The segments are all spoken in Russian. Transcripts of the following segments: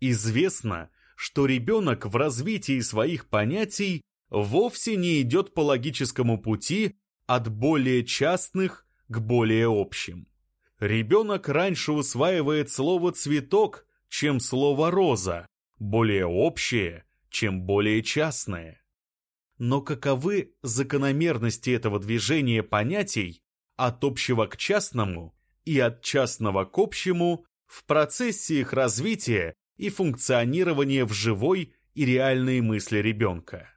Известно, что ребенок в развитии своих понятий вовсе не идет по логическому пути от более частных к более общим. Ребенок раньше усваивает слово «цветок», чем слово «роза», более общее, чем более частное. Но каковы закономерности этого движения понятий от общего к частному и от частного к общему в процессе их развития и функционирования в живой и реальной мысли ребенка?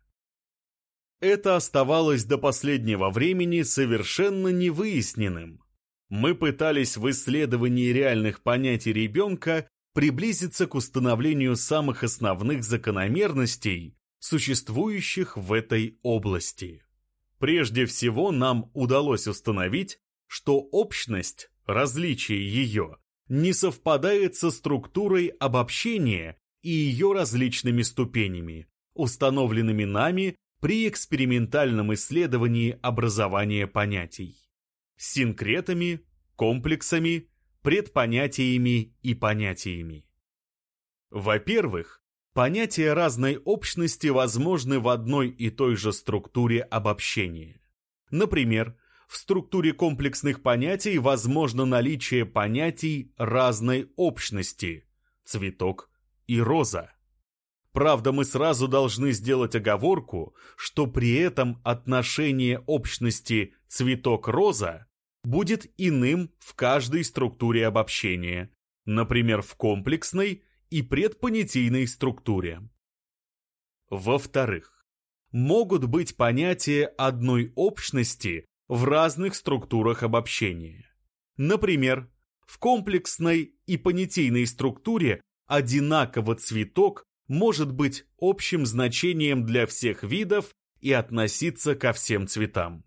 Это оставалось до последнего времени совершенно невыясненным. Мы пытались в исследовании реальных понятий ребенка приблизиться к установлению самых основных закономерностей, существующих в этой области. Прежде всего нам удалось установить, что общность, различие ее, не совпадает со структурой обобщения и ее различными ступенями, установленными нами при экспериментальном исследовании образования понятий. Синкретами, комплексами, предпонятиями и понятиями. Во-первых, понятия разной общности возможны в одной и той же структуре обобщения. Например, в структуре комплексных понятий возможно наличие понятий разной общности – цветок и роза. Правда, мы сразу должны сделать оговорку, что при этом отношение общности цветок-роза будет иным в каждой структуре обобщения, например, в комплексной и предпонятийной структуре. Во-вторых, могут быть понятия одной общности в разных структурах обобщения. Например, в комплексной и понятийной структуре одинаково цветок может быть общим значением для всех видов и относиться ко всем цветам.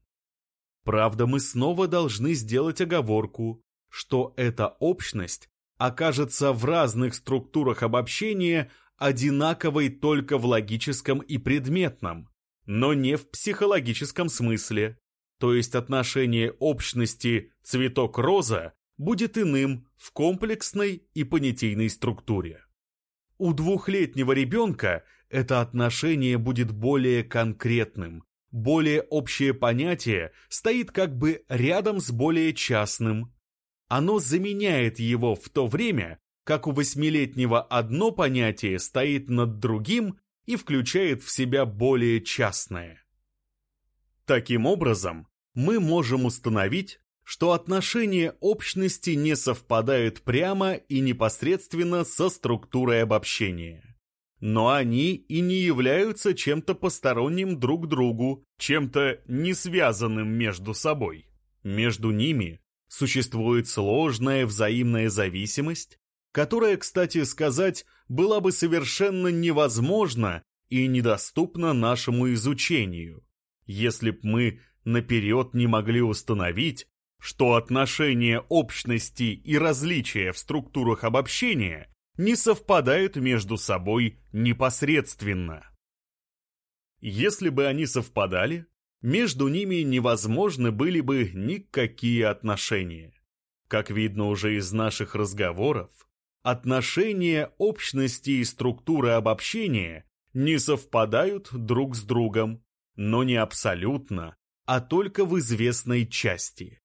Правда, мы снова должны сделать оговорку, что эта общность окажется в разных структурах обобщения одинаковой только в логическом и предметном, но не в психологическом смысле. То есть отношение общности цветок-роза будет иным в комплексной и понятийной структуре. У двухлетнего ребенка это отношение будет более конкретным, более общее понятие стоит как бы рядом с более частным. Оно заменяет его в то время, как у восьмилетнего одно понятие стоит над другим и включает в себя более частное. Таким образом, мы можем установить, что отношения общности не совпадают прямо и непосредственно со структурой обобщения но они и не являются чем-то посторонним друг другу, чем-то не связанным между собой. Между ними существует сложная взаимная зависимость, которая, кстати сказать, была бы совершенно невозможна и недоступна нашему изучению, если б мы наперед не могли установить, что отношения общности и различия в структурах обобщения не совпадают между собой непосредственно. Если бы они совпадали, между ними невозможны были бы никакие отношения. Как видно уже из наших разговоров, отношения общности и структуры обобщения не совпадают друг с другом, но не абсолютно, а только в известной части.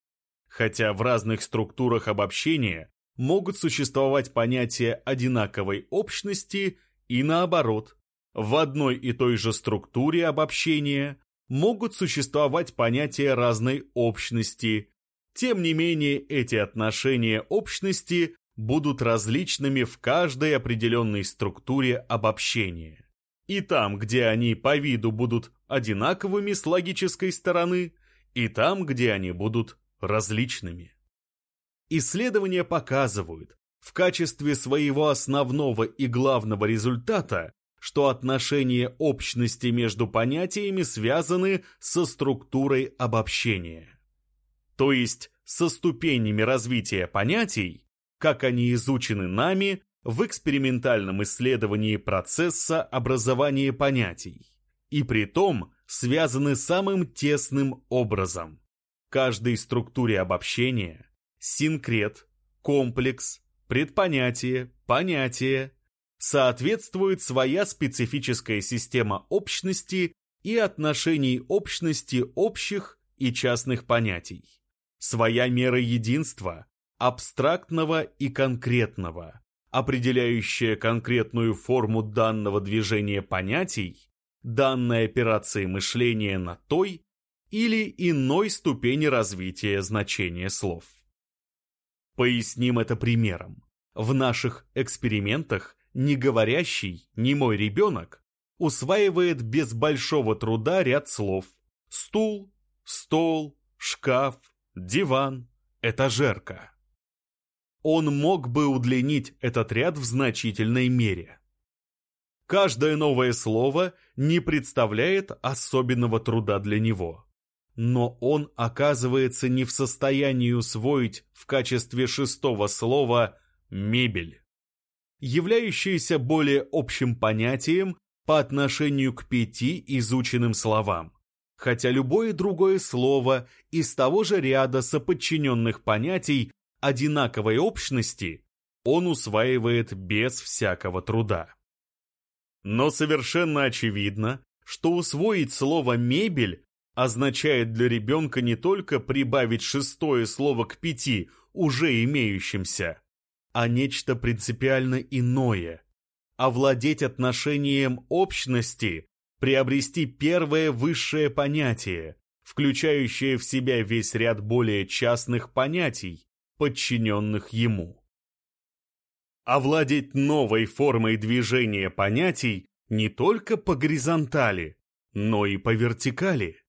Хотя в разных структурах обобщения могут существовать понятия одинаковой общности и наоборот. В одной и той же структуре обобщения могут существовать понятия разной общности. Тем не менее, эти отношения общности будут различными в каждой определенной структуре обобщения. И там, где они по виду будут одинаковыми с логической стороны, и там, где они будут различными. Исследования показывают, в качестве своего основного и главного результата, что отношения общности между понятиями связаны со структурой обобщения. То есть со ступенями развития понятий, как они изучены нами в экспериментальном исследовании процесса образования понятий, и при том связаны самым тесным образом. Каждой структуре обобщения синкрет, комплекс, предпонятие, понятие соответствует своя специфическая система общности и отношений общности общих и частных понятий, своя мера единства, абстрактного и конкретного, определяющая конкретную форму данного движения понятий, данной операции мышления на той или иной ступени развития значения слов. Поясним это примером. В наших экспериментах неговорящий, немой ребенок усваивает без большого труда ряд слов. Стул, стол, шкаф, диван, этажерка. Он мог бы удлинить этот ряд в значительной мере. Каждое новое слово не представляет особенного труда для него. Но он оказывается не в состоянии усвоить в качестве шестого слова «мебель», являющееся более общим понятием по отношению к пяти изученным словам, хотя любое другое слово из того же ряда соподчиненных понятий одинаковой общности он усваивает без всякого труда. Но совершенно очевидно, что усвоить слово «мебель» означает для ребенка не только прибавить шестое слово к пяти, уже имеющимся, а нечто принципиально иное. Овладеть отношением общности, приобрести первое высшее понятие, включающее в себя весь ряд более частных понятий, подчиненных ему. Овладеть новой формой движения понятий не только по горизонтали, но и по вертикали.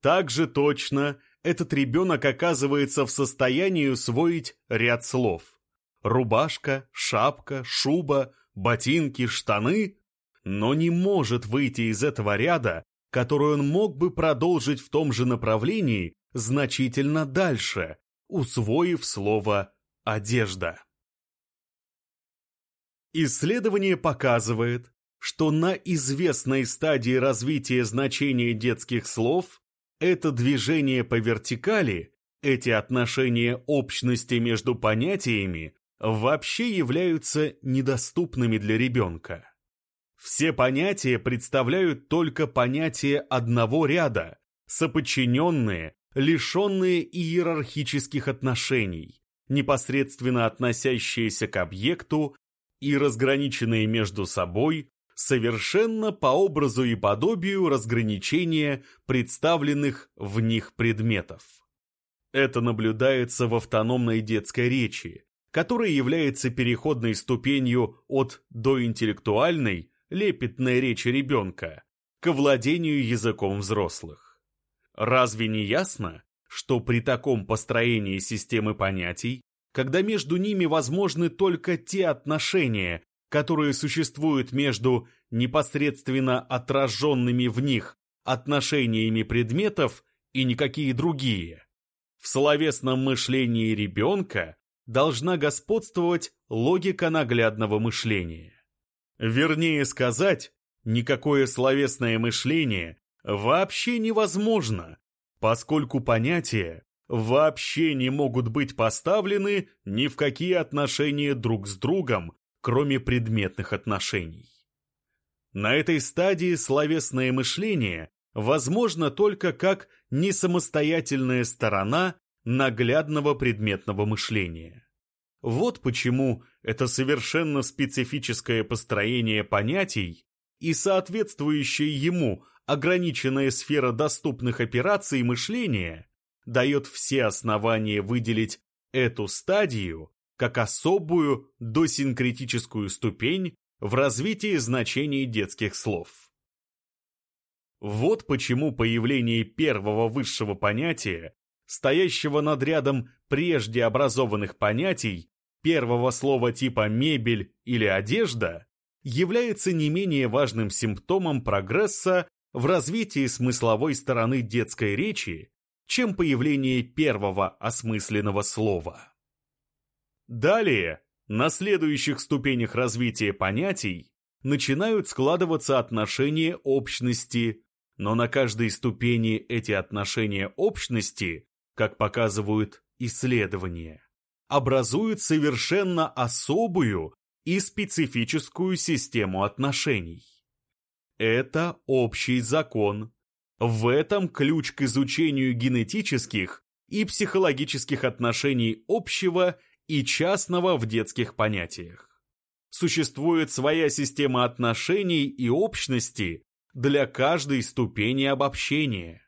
Также точно этот ребенок оказывается в состоянии усвоить ряд слов. Рубашка, шапка, шуба, ботинки, штаны, но не может выйти из этого ряда, который он мог бы продолжить в том же направлении значительно дальше, усвоив слово «одежда». Исследование показывает, что на известной стадии развития значения детских слов это движение по вертикали, эти отношения общности между понятиями вообще являются недоступными для ребенка. Все понятия представляют только понятие одного ряда, соподчиненные, лишенные иерархических отношений, непосредственно относящиеся к объекту и разграниченные между собой совершенно по образу и подобию разграничения представленных в них предметов. Это наблюдается в автономной детской речи, которая является переходной ступенью от доинтеллектуальной, лепетной речи ребенка к владению языком взрослых. Разве не ясно, что при таком построении системы понятий, когда между ними возможны только те отношения, которые существуют между непосредственно отраженными в них отношениями предметов и никакие другие, в словесном мышлении ребенка должна господствовать логика наглядного мышления. Вернее сказать, никакое словесное мышление вообще невозможно, поскольку понятия вообще не могут быть поставлены ни в какие отношения друг с другом, кроме предметных отношений. На этой стадии словесное мышление возможно только как несамостоятельная сторона наглядного предметного мышления. Вот почему это совершенно специфическое построение понятий и соответствующее ему ограниченная сфера доступных операций мышления дает все основания выделить эту стадию как особую досинкретическую ступень в развитии значений детских слов. Вот почему появление первого высшего понятия, стоящего над рядом прежде образованных понятий, первого слова типа «мебель» или «одежда», является не менее важным симптомом прогресса в развитии смысловой стороны детской речи, чем появление первого осмысленного слова. Далее, на следующих ступенях развития понятий начинают складываться отношения общности, но на каждой ступени эти отношения общности, как показывают исследования, образуют совершенно особую и специфическую систему отношений. Это общий закон. В этом ключ к изучению генетических и психологических отношений общего и частного в детских понятиях. Существует своя система отношений и общности для каждой ступени обобщения.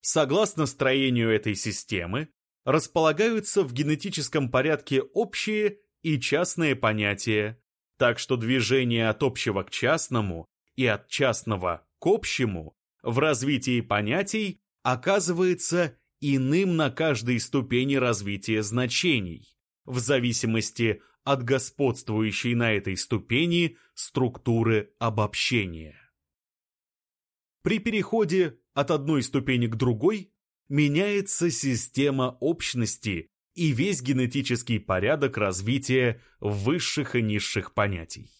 Согласно строению этой системы, располагаются в генетическом порядке общие и частные понятия, так что движение от общего к частному и от частного к общему в развитии понятий оказывается иным на каждой ступени развития значений, в зависимости от господствующей на этой ступени структуры обобщения. При переходе от одной ступени к другой меняется система общности и весь генетический порядок развития высших и низших понятий.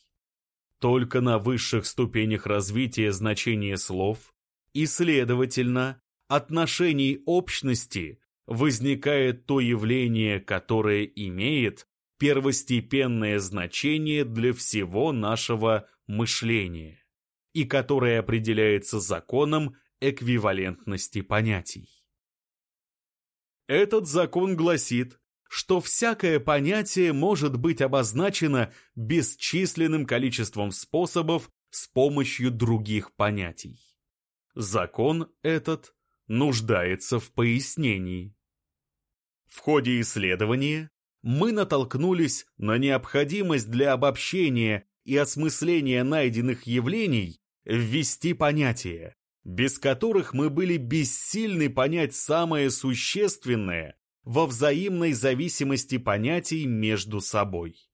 Только на высших ступенях развития значения слов и, следовательно, отношений общности возникает то явление, которое имеет первостепенное значение для всего нашего мышления и которое определяется законом эквивалентности понятий. Этот закон гласит, что всякое понятие может быть обозначено бесчисленным количеством способов с помощью других понятий. Закон этот нуждается в пояснении. В ходе исследования мы натолкнулись на необходимость для обобщения и осмысления найденных явлений ввести понятия, без которых мы были бессильны понять самое существенное во взаимной зависимости понятий между собой.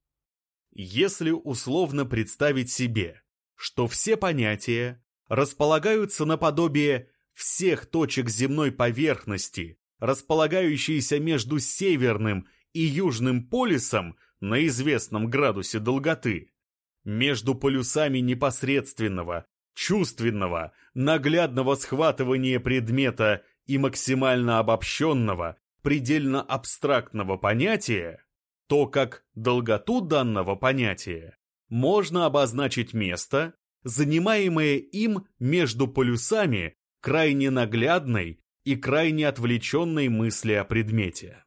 Если условно представить себе, что все понятия располагаются наподобие всех точек земной поверхности, располагающиеся между северным и южным полюсом на известном градусе долготы, между полюсами непосредственного, чувственного, наглядного схватывания предмета и максимально обобщенного, предельно абстрактного понятия, то как долготу данного понятия можно обозначить место, занимаемое им между полюсами крайне наглядной и крайне отвлеченной мысли о предмете.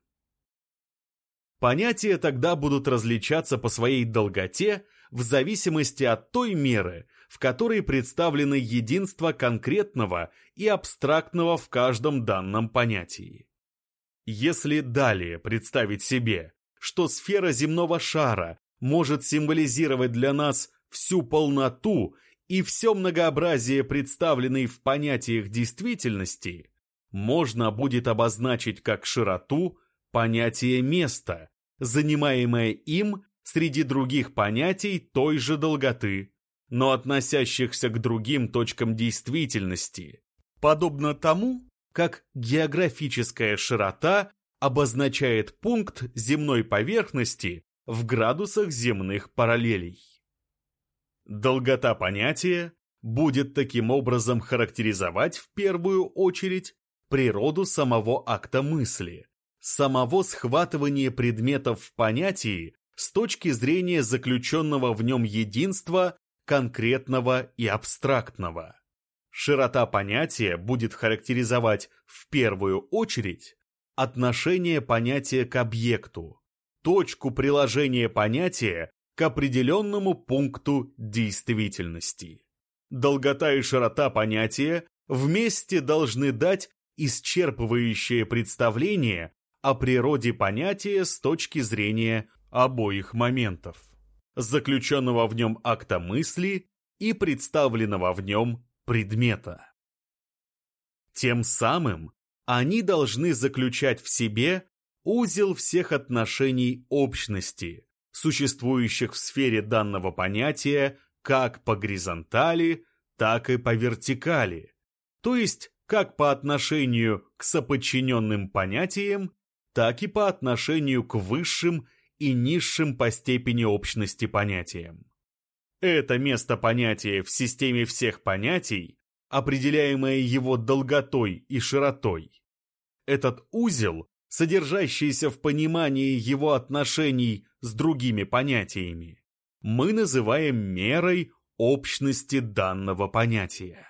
Понятия тогда будут различаться по своей долготе в зависимости от той меры, в которой представлены единство конкретного и абстрактного в каждом данном понятии. Если далее представить себе, что сфера земного шара может символизировать для нас всю полноту и все многообразие представленной в понятиях действительности, можно будет обозначить как широту понятие места, занимаемое им среди других понятий той же долготы, но относящихся к другим точкам действительности, подобно тому, как географическая широта обозначает пункт земной поверхности в градусах земных параллелей. Долгота понятия будет таким образом характеризовать в первую очередь природу самого акта мысли, самого схватывания предметов в понятии с точки зрения заключенного в нем единства конкретного и абстрактного. Широта понятия будет характеризовать в первую очередь отношение понятия к объекту, точку приложения понятия к определенному пункту действительности. Долгота и широта понятия вместе должны дать исчерпывающее представление о природе понятия с точки зрения обоих моментов, заключенного в нем акта мысли и представленного в нем предмета. Тем самым они должны заключать в себе узел всех отношений общности, существующих в сфере данного понятия как по горизонтали, так и по вертикали, то есть как по отношению к соподчиненным понятиям, так и по отношению к высшим и низшим по степени общности понятиям. Это место понятия в системе всех понятий, определяемое его долготой и широтой. Этот узел, содержащийся в понимании его отношений с другими понятиями, мы называем мерой общности данного понятия.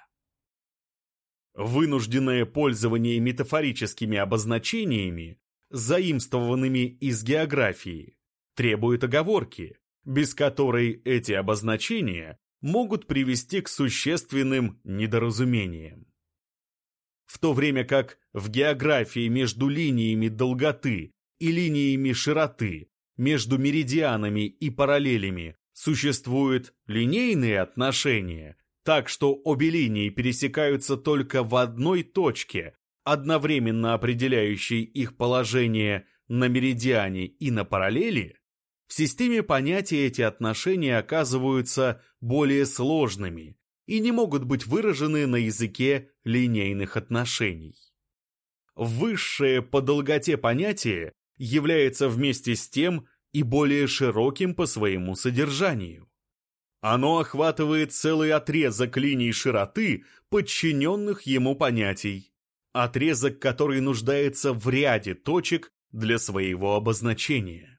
Вынужденное пользование метафорическими обозначениями, заимствованными из географии, требует оговорки, без которой эти обозначения могут привести к существенным недоразумениям. В то время как в географии между линиями долготы и линиями широты, между меридианами и параллелями существуют линейные отношения, так что обе линии пересекаются только в одной точке, одновременно определяющей их положение на меридиане и на параллели, в системе понятий эти отношения оказываются более сложными и не могут быть выражены на языке линейных отношений. Высшее по долготе понятие является вместе с тем и более широким по своему содержанию. Оно охватывает целый отрезок линий широты, подчиненных ему понятий, отрезок, который нуждается в ряде точек для своего обозначения.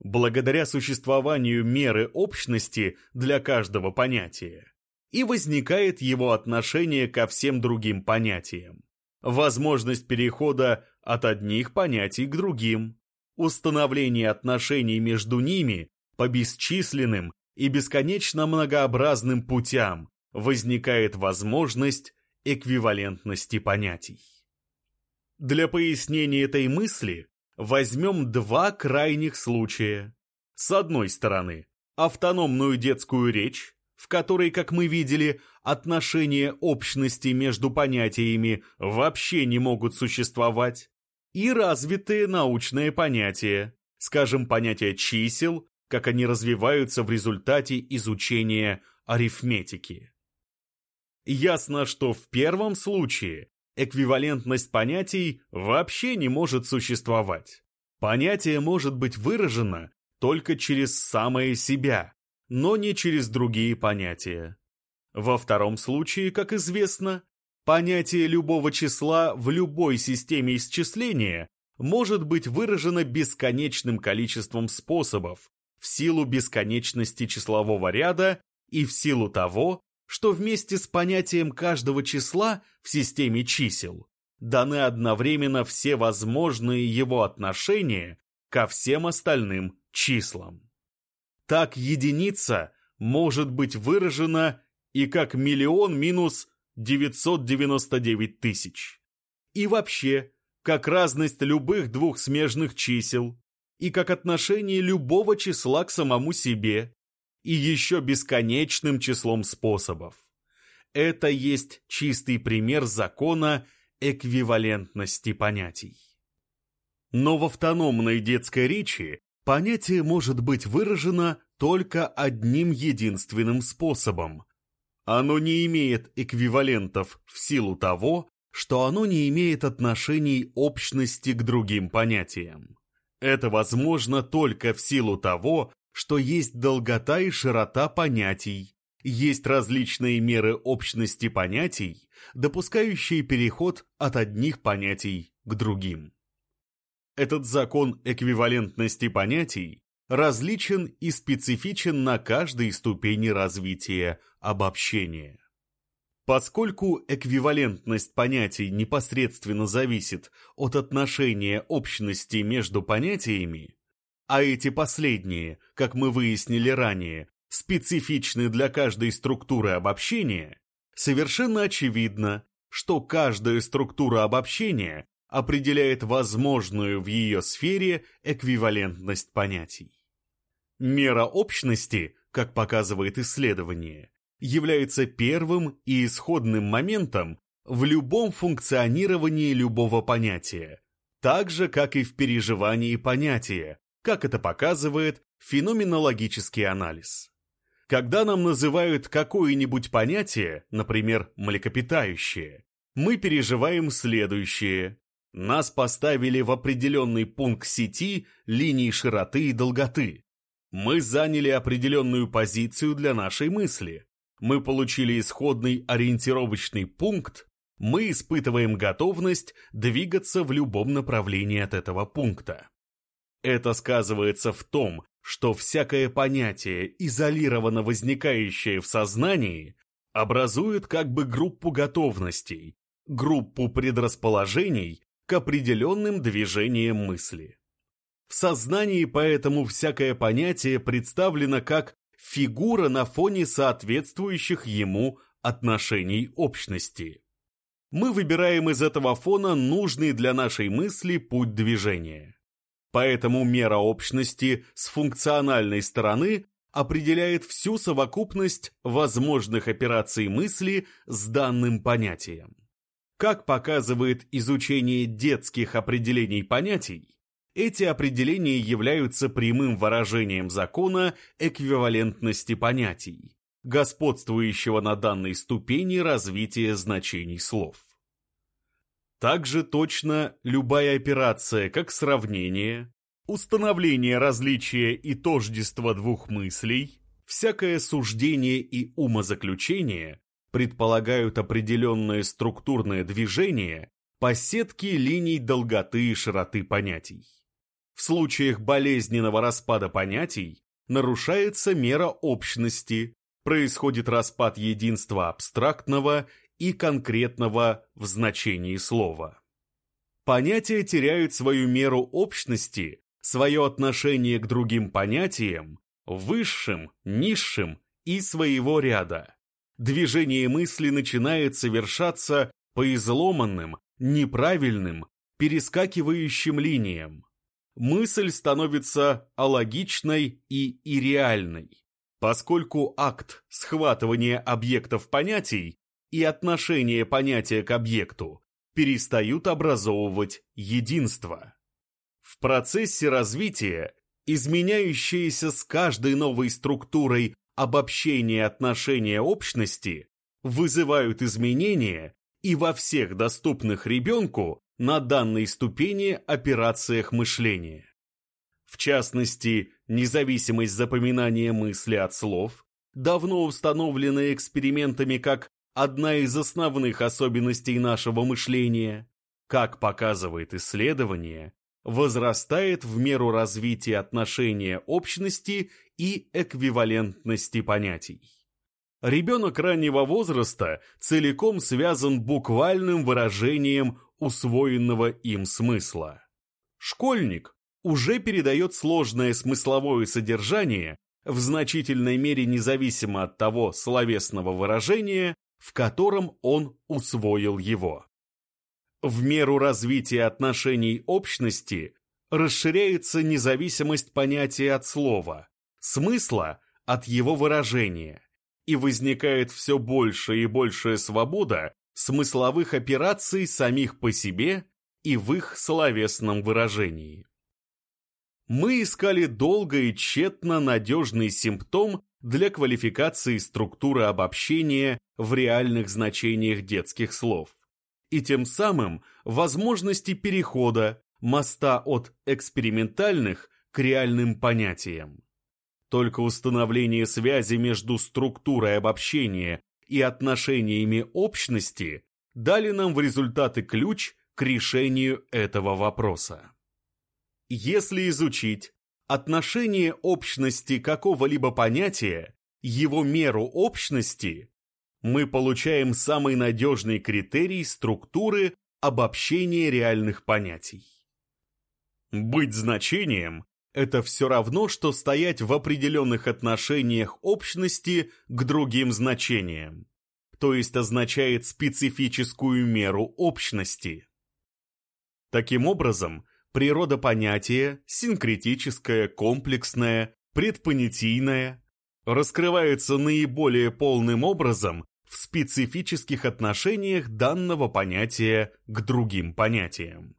Благодаря существованию меры общности для каждого понятия и возникает его отношение ко всем другим понятиям, возможность перехода от одних понятий к другим, установление отношений между ними по бесчисленным и бесконечно многообразным путям возникает возможность эквивалентности понятий. Для пояснения этой мысли Возьмем два крайних случая. С одной стороны, автономную детскую речь, в которой, как мы видели, отношения общности между понятиями вообще не могут существовать, и развитые научные понятия, скажем, понятия чисел, как они развиваются в результате изучения арифметики. Ясно, что в первом случае эквивалентность понятий вообще не может существовать. Понятие может быть выражено только через самое себя, но не через другие понятия. Во втором случае, как известно, понятие любого числа в любой системе исчисления может быть выражено бесконечным количеством способов в силу бесконечности числового ряда и в силу того, что вместе с понятием каждого числа в системе чисел даны одновременно все возможные его отношения ко всем остальным числам. Так единица может быть выражена и как миллион минус 999 тысяч. И вообще, как разность любых двух смежных чисел, и как отношение любого числа к самому себе, и еще бесконечным числом способов. Это есть чистый пример закона эквивалентности понятий. Но в автономной детской речи понятие может быть выражено только одним единственным способом. Оно не имеет эквивалентов в силу того, что оно не имеет отношений общности к другим понятиям. Это возможно только в силу того, что есть долгота и широта понятий, есть различные меры общности понятий, допускающие переход от одних понятий к другим. Этот закон эквивалентности понятий различен и специфичен на каждой ступени развития обобщения. Поскольку эквивалентность понятий непосредственно зависит от отношения общности между понятиями, а эти последние, как мы выяснили ранее, специфичны для каждой структуры обобщения, совершенно очевидно, что каждая структура обобщения определяет возможную в ее сфере эквивалентность понятий. Мера общности, как показывает исследование, является первым и исходным моментом в любом функционировании любого понятия, так же, как и в переживании понятия, как это показывает феноменологический анализ. Когда нам называют какое-нибудь понятие, например, млекопитающее, мы переживаем следующее. Нас поставили в определенный пункт сети линий широты и долготы. Мы заняли определенную позицию для нашей мысли. Мы получили исходный ориентировочный пункт, мы испытываем готовность двигаться в любом направлении от этого пункта. Это сказывается в том, что всякое понятие, изолированно возникающее в сознании, образует как бы группу готовностей, группу предрасположений к определенным движениям мысли. В сознании поэтому всякое понятие представлено как фигура на фоне соответствующих ему отношений общности. Мы выбираем из этого фона нужный для нашей мысли путь движения. Поэтому мера общности с функциональной стороны определяет всю совокупность возможных операций мысли с данным понятием. Как показывает изучение детских определений понятий, эти определения являются прямым выражением закона эквивалентности понятий, господствующего на данной ступени развития значений слов. Также точно любая операция, как сравнение, установление различия и тождества двух мыслей, всякое суждение и умозаключение предполагают определенное структурное движение по сетке линий долготы и широты понятий. В случаях болезненного распада понятий нарушается мера общности, происходит распад единства абстрактного и конкретного в значении слова. Понятия теряют свою меру общности, свое отношение к другим понятиям, высшим, низшим и своего ряда. Движение мысли начинает совершаться по изломанным, неправильным, перескакивающим линиям мысль становится алогичной и ирреальной, поскольку акт схватывания объектов понятий и отношение понятия к объекту перестают образовывать единство. В процессе развития изменяющиеся с каждой новой структурой обобщение отношения общности вызывают изменения и во всех доступных ребенку на данной ступени операциях мышления. В частности, независимость запоминания мысли от слов давно установлена экспериментами как одна из основных особенностей нашего мышления, как показывает исследование, возрастает в меру развития отношения общности и эквивалентности понятий. Ребенок раннего возраста целиком связан буквальным выражением усвоенного им смысла. Школьник уже передает сложное смысловое содержание в значительной мере независимо от того словесного выражения, в котором он усвоил его. В меру развития отношений общности расширяется независимость понятия от слова, смысла от его выражения, и возникает все большая и большая свобода смысловых операций самих по себе и в их словесном выражении. Мы искали долго и тщетно надежный симптом для квалификации структуры обобщения в реальных значениях детских слов и тем самым возможности перехода моста от экспериментальных к реальным понятиям. Только установление связи между структурой обобщения и отношениями общности дали нам в результаты ключ к решению этого вопроса. Если изучить отношение общности какого-либо понятия, его меру общности, мы получаем самый надежный критерий структуры обобщения реальных понятий. Быть значением это все равно, что стоять в определенных отношениях общности к другим значениям, то есть означает специфическую меру общности. Таким образом, природа понятия, синкретическая, комплексная, предпонятийная, раскрывается наиболее полным образом в специфических отношениях данного понятия к другим понятиям.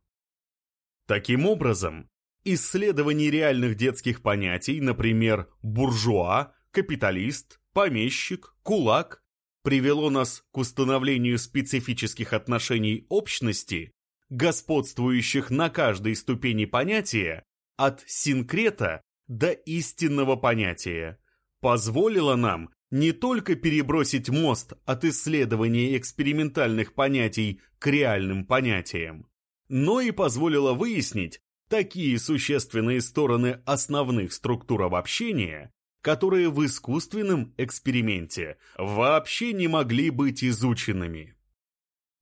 Таким образом, исследований реальных детских понятий, например, буржуа, капиталист, помещик, кулак, привело нас к установлению специфических отношений общности, господствующих на каждой ступени понятия, от синкрета до истинного понятия, позволило нам не только перебросить мост от исследования экспериментальных понятий к реальным понятиям, но и позволило выяснить, такие существенные стороны основных структур обобщения, которые в искусственном эксперименте вообще не могли быть изученными.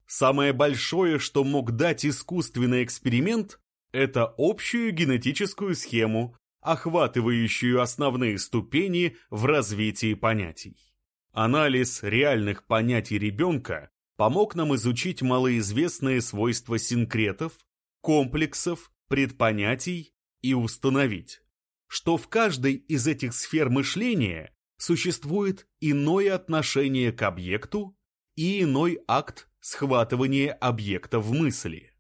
Самое большое, что мог дать искусственный эксперимент, это общую генетическую схему, охватывающую основные ступени в развитии понятий. Анализ реальных понятий ребенка помог нам изучить малоизвестные свойства синкретов, комплексов, предпонятий и установить, что в каждой из этих сфер мышления существует иное отношение к объекту и иной акт схватывания объекта в мысли.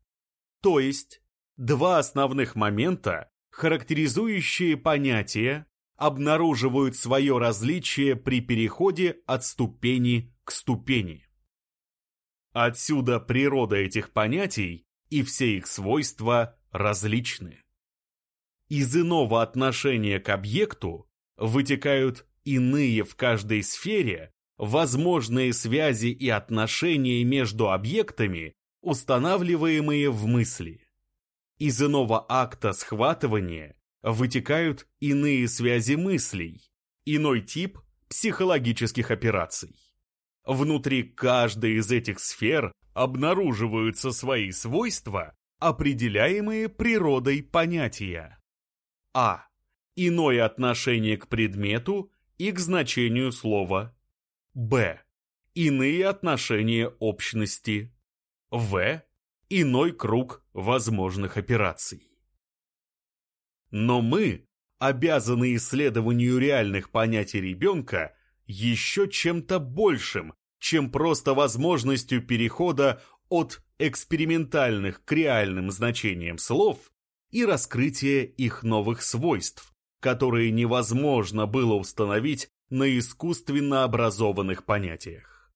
То есть, два основных момента, характеризующие понятия, обнаруживают свое различие при переходе от ступени к ступени. Отсюда природа этих понятий и все их свойства различны. Из иного отношения к объекту вытекают иные в каждой сфере возможные связи и отношения между объектами, устанавливаемые в мысли. Из иного акта схватывания вытекают иные связи мыслей, иной тип психологических операций. Внутри каждой из этих сфер обнаруживаются свои свойства, определяемые природой понятия. А. Иное отношение к предмету и к значению слова. Б. Иные отношения общности. В иной круг возможных операций. Но мы обязаны исследованию реальных понятий ребенка еще чем-то большим, чем просто возможностью перехода от экспериментальных к реальным значениям слов и раскрытия их новых свойств, которые невозможно было установить на искусственно образованных понятиях.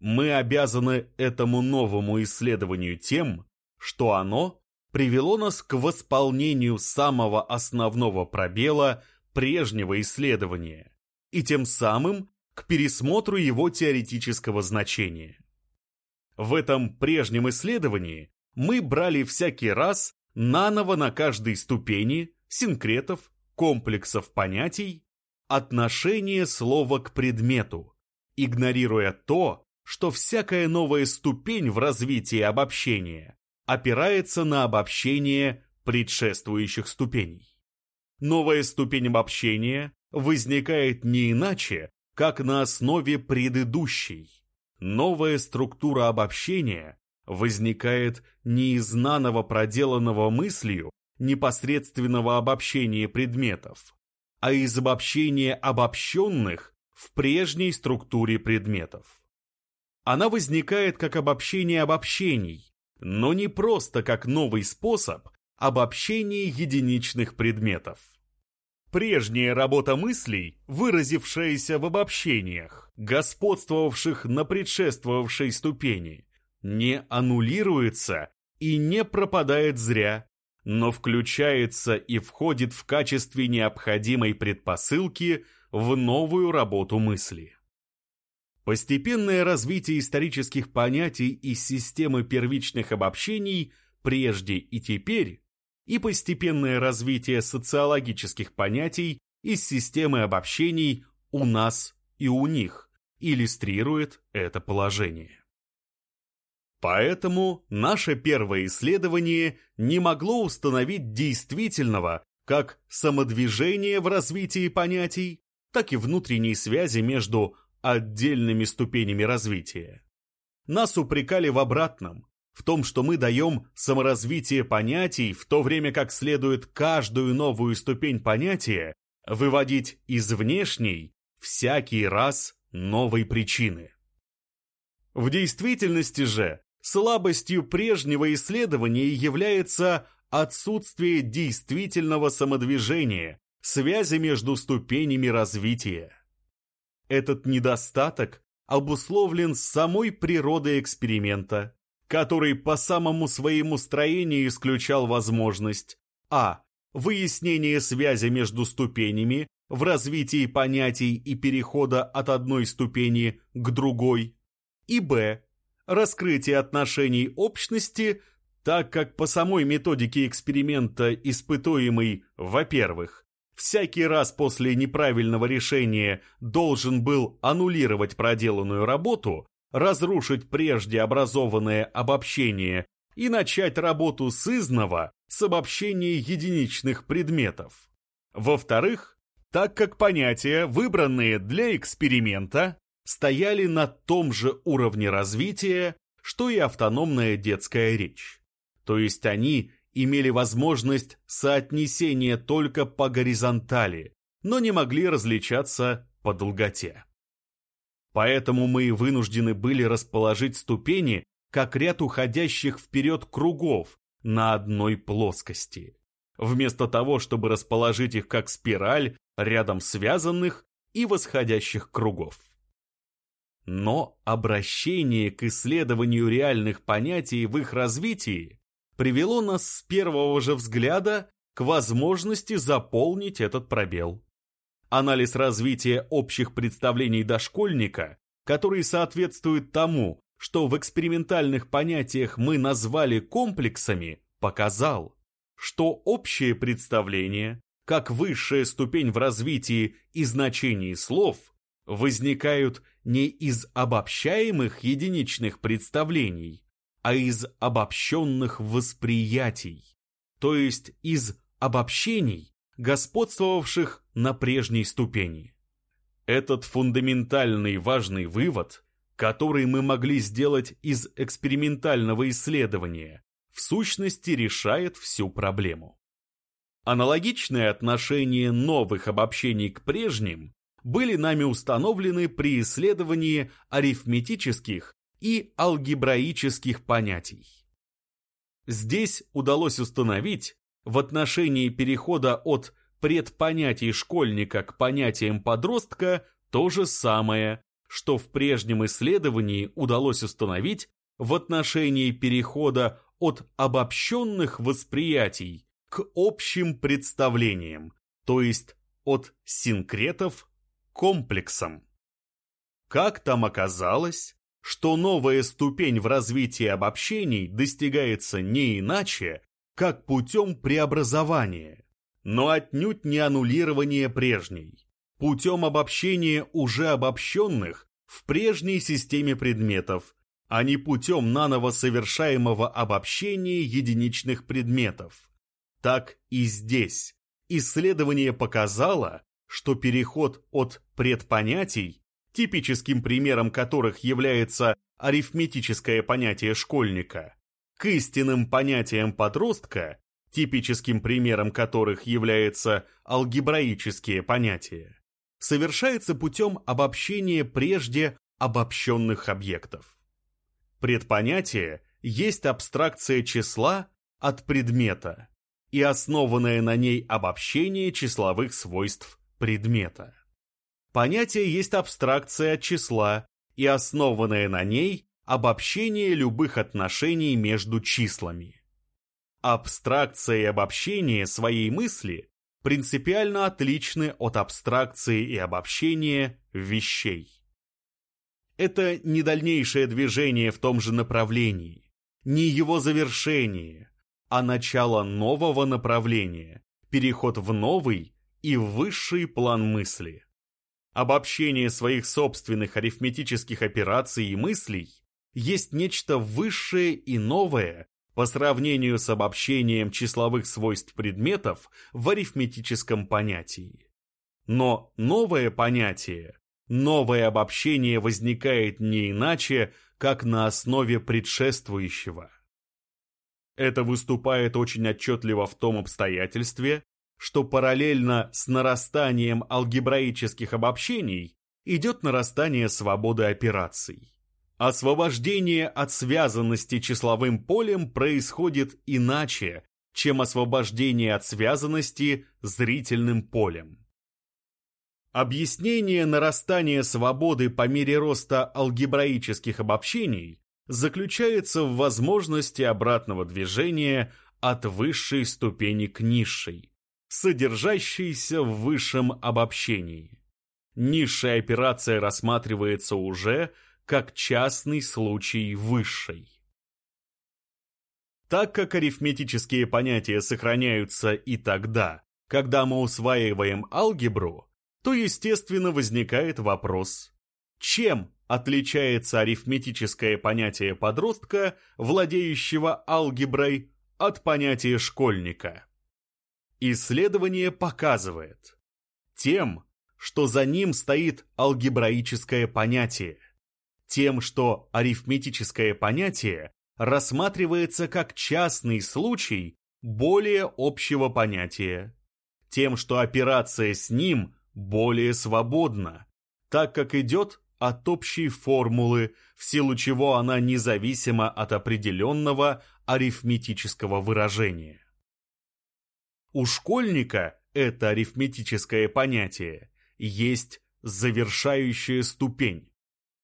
Мы обязаны этому новому исследованию тем, что оно привело нас к восполнению самого основного пробела прежнего исследования и тем самым к пересмотру его теоретического значения. В этом прежнем исследовании мы брали всякий раз наново на каждой ступени синкретов, комплексов понятий, отношение слова к предмету, игнорируя то, что всякая новая ступень в развитии обобщения опирается на обобщение предшествующих ступеней. Новая ступень обобщения возникает не иначе, как на основе предыдущей. Новая структура обобщения возникает не из наново проделанного мыслью непосредственного обобщения предметов, а из обобщения обобщенных в прежней структуре предметов она возникает как обобщение обобщений, но не просто как новый способ обобщения единичных предметов. Прежняя работа мыслей, выразившаяся в обобщениях, господствовавших на предшествовавшей ступени, не аннулируется и не пропадает зря, но включается и входит в качестве необходимой предпосылки в новую работу мысли. Постепенное развитие исторических понятий из системы первичных обобщений прежде и теперь и постепенное развитие социологических понятий из системы обобщений у нас и у них иллюстрирует это положение. Поэтому наше первое исследование не могло установить действительного как самодвижения в развитии понятий, так и внутренней связи между отдельными ступенями развития. Нас упрекали в обратном, в том, что мы даем саморазвитие понятий, в то время как следует каждую новую ступень понятия выводить из внешней всякий раз новой причины. В действительности же слабостью прежнего исследования является отсутствие действительного самодвижения, связи между ступенями развития. Этот недостаток обусловлен самой природой эксперимента, который по самому своему строению исключал возможность а. выяснения связи между ступенями в развитии понятий и перехода от одной ступени к другой, и б. Раскрытие отношений общности так как по самой методике эксперимента испытуемый, во-первых, всякий раз после неправильного решения должен был аннулировать проделанную работу, разрушить прежде образованное обобщение и начать работу с изного с обобщения единичных предметов. Во-вторых, так как понятия, выбранные для эксперимента, стояли на том же уровне развития, что и автономная детская речь. То есть они имели возможность соотнесения только по горизонтали, но не могли различаться по долготе. Поэтому мы вынуждены были расположить ступени как ряд уходящих вперед кругов на одной плоскости, вместо того, чтобы расположить их как спираль рядом связанных и восходящих кругов. Но обращение к исследованию реальных понятий в их развитии привело нас с первого же взгляда к возможности заполнить этот пробел. Анализ развития общих представлений дошкольника, который соответствует тому, что в экспериментальных понятиях мы назвали комплексами, показал, что общее представление, как высшая ступень в развитии и значении слов, возникают не из обобщаемых единичных представлений, а из обобщенных восприятий, то есть из обобщений, господствовавших на прежней ступени. Этот фундаментальный важный вывод, который мы могли сделать из экспериментального исследования, в сущности решает всю проблему. Аналогичное отношение новых обобщений к прежним были нами установлены при исследовании арифметических и алгебраических понятий. Здесь удалось установить в отношении перехода от предпонятий школьника к понятиям подростка то же самое, что в прежнем исследовании удалось установить в отношении перехода от обобщенных восприятий к общим представлениям, то есть от синкретов к комплексам. Как там оказалось, что новая ступень в развитии обобщений достигается не иначе, как путем преобразования, но отнюдь не аннулирования прежней, путем обобщения уже обобщенных в прежней системе предметов, а не путем наново совершаемого обобщения единичных предметов. Так и здесь исследование показало, что переход от предпонятий типическим примером которых является арифметическое понятие школьника, к истинным понятиям подростка, типическим примером которых является алгебраические понятия, совершается путем обобщения прежде обобщенных объектов. Предпонятие есть абстракция числа от предмета и основанное на ней обобщение числовых свойств предмета. Понятие есть абстракция от числа и основанное на ней обобщение любых отношений между числами. Абстракция и обобщение своей мысли принципиально отличны от абстракции и обобщения вещей. Это не дальнейшее движение в том же направлении, не его завершение, а начало нового направления, переход в новый и высший план мысли обобщение своих собственных арифметических операций и мыслей есть нечто высшее и новое по сравнению с обобщением числовых свойств предметов в арифметическом понятии. Но новое понятие, новое обобщение возникает не иначе, как на основе предшествующего. Это выступает очень отчетливо в том обстоятельстве, что параллельно с нарастанием алгебраических обобщений идет нарастание свободы операций. Освобождение от связанности числовым полем происходит иначе, чем освобождение от связанности зрительным полем. Объяснение нарастания свободы по мере роста алгебраических обобщений заключается в возможности обратного движения от высшей ступени к низшей, содержащийся в высшем обобщении. Низшая операция рассматривается уже как частный случай высшей. Так как арифметические понятия сохраняются и тогда, когда мы усваиваем алгебру, то естественно возникает вопрос, чем отличается арифметическое понятие подростка, владеющего алгеброй, от понятия школьника? Исследование показывает, тем, что за ним стоит алгебраическое понятие, тем, что арифметическое понятие рассматривается как частный случай более общего понятия, тем, что операция с ним более свободна, так как идет от общей формулы, в силу чего она независима от определенного арифметического выражения. У школьника это арифметическое понятие есть завершающая ступень.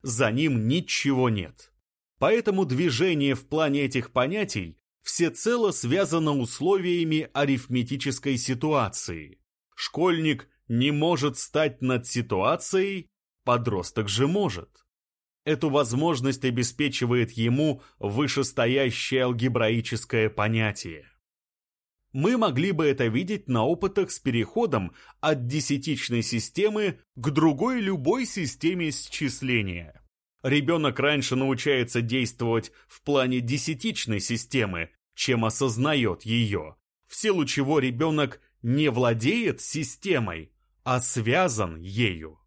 За ним ничего нет. Поэтому движение в плане этих понятий всецело связано условиями арифметической ситуации. Школьник не может стать над ситуацией, подросток же может. Эту возможность обеспечивает ему вышестоящее алгебраическое понятие. Мы могли бы это видеть на опытах с переходом от десятичной системы к другой любой системе счисления. Ребенок раньше научается действовать в плане десятичной системы, чем осознает ее, в силу чего ребенок не владеет системой, а связан ею.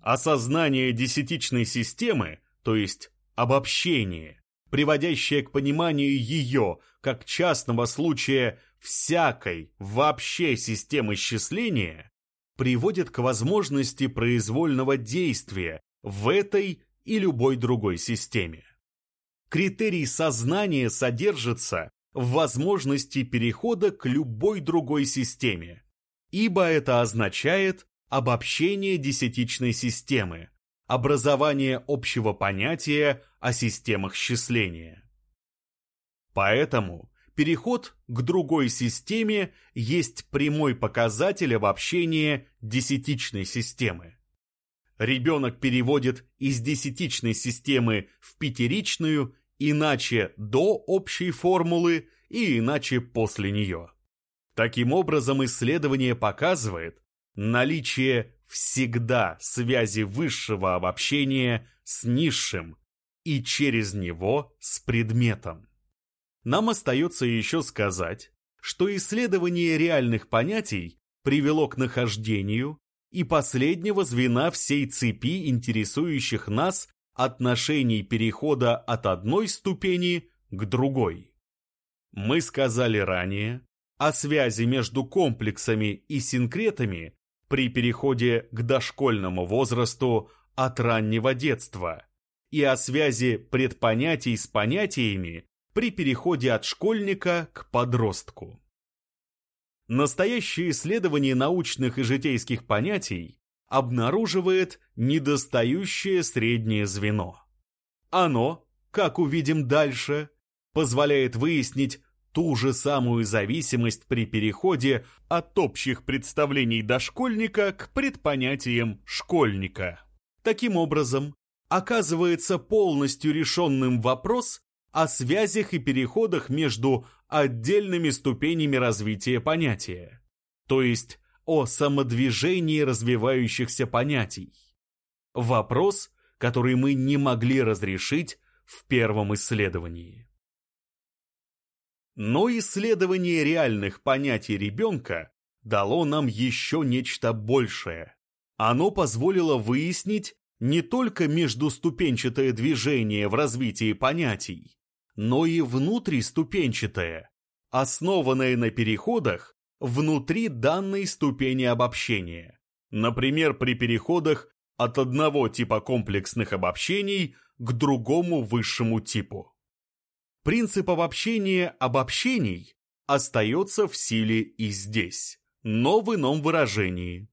Осознание десятичной системы, то есть обобщение, приводящее к пониманию ее как частного случая всякой вообще системы счисления, приводит к возможности произвольного действия в этой и любой другой системе. Критерий сознания содержится в возможности перехода к любой другой системе, ибо это означает обобщение десятичной системы, образование общего понятия о системах счисления. Поэтому переход к другой системе есть прямой показатель обобщения десятичной системы. Ребенок переводит из десятичной системы в пятеричную иначе до общей формулы и иначе после нее. Таким образом, исследование показывает наличие всегда связи высшего обобщения с низшим и через него с предметом. Нам остается еще сказать, что исследование реальных понятий привело к нахождению и последнего звена всей цепи интересующих нас отношений перехода от одной ступени к другой. Мы сказали ранее о связи между комплексами и синкретами при переходе к дошкольному возрасту от раннего детства и о связи предпонятий с понятиями при переходе от школьника к подростку. Настоящее исследование научных и житейских понятий обнаруживает недостающее среднее звено. Оно, как увидим дальше, позволяет выяснить ту же самую зависимость при переходе от общих представлений дошкольника к предпонятиям школьника. Таким образом, оказывается полностью решенным вопрос о связях и переходах между отдельными ступенями развития понятия, то есть о самодвижении развивающихся понятий. Вопрос, который мы не могли разрешить в первом исследовании. Но исследование реальных понятий ребенка дало нам еще нечто большее. Оно позволило выяснить не только междуступенчатое движение в развитии понятий, но и внутриступенчатое, основанное на переходах внутри данной ступени обобщения. Например, при переходах от одного типа комплексных обобщений к другому высшему типу. Принцип обобщения обобщений остается в силе и здесь, но в ином выражении.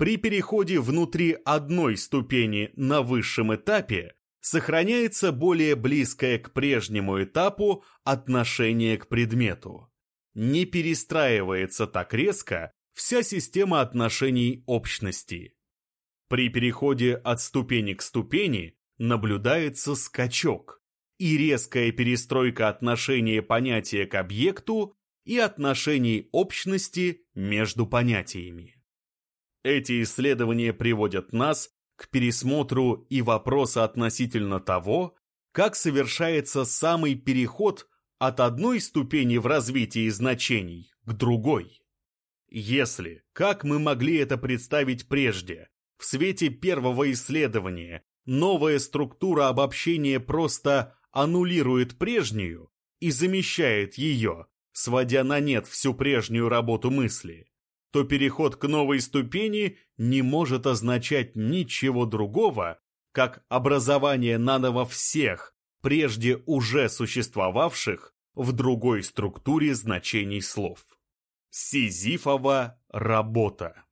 При переходе внутри одной ступени на высшем этапе сохраняется более близкое к прежнему этапу отношение к предмету. Не перестраивается так резко вся система отношений общности. При переходе от ступени к ступени наблюдается скачок, и резкая перестройка отношения понятия к объекту и отношений общности между понятиями. Эти исследования приводят нас к пересмотру и вопроса относительно того, как совершается самый переход от одной ступени в развитии значений к другой. Если, как мы могли это представить прежде, в свете первого исследования новая структура обобщения просто аннулирует прежнюю и замещает ее, сводя на нет всю прежнюю работу мысли, то переход к новой ступени не может означать ничего другого, как образование наново всех, прежде уже существовавших в другой структуре значений слов. Сизифова работа.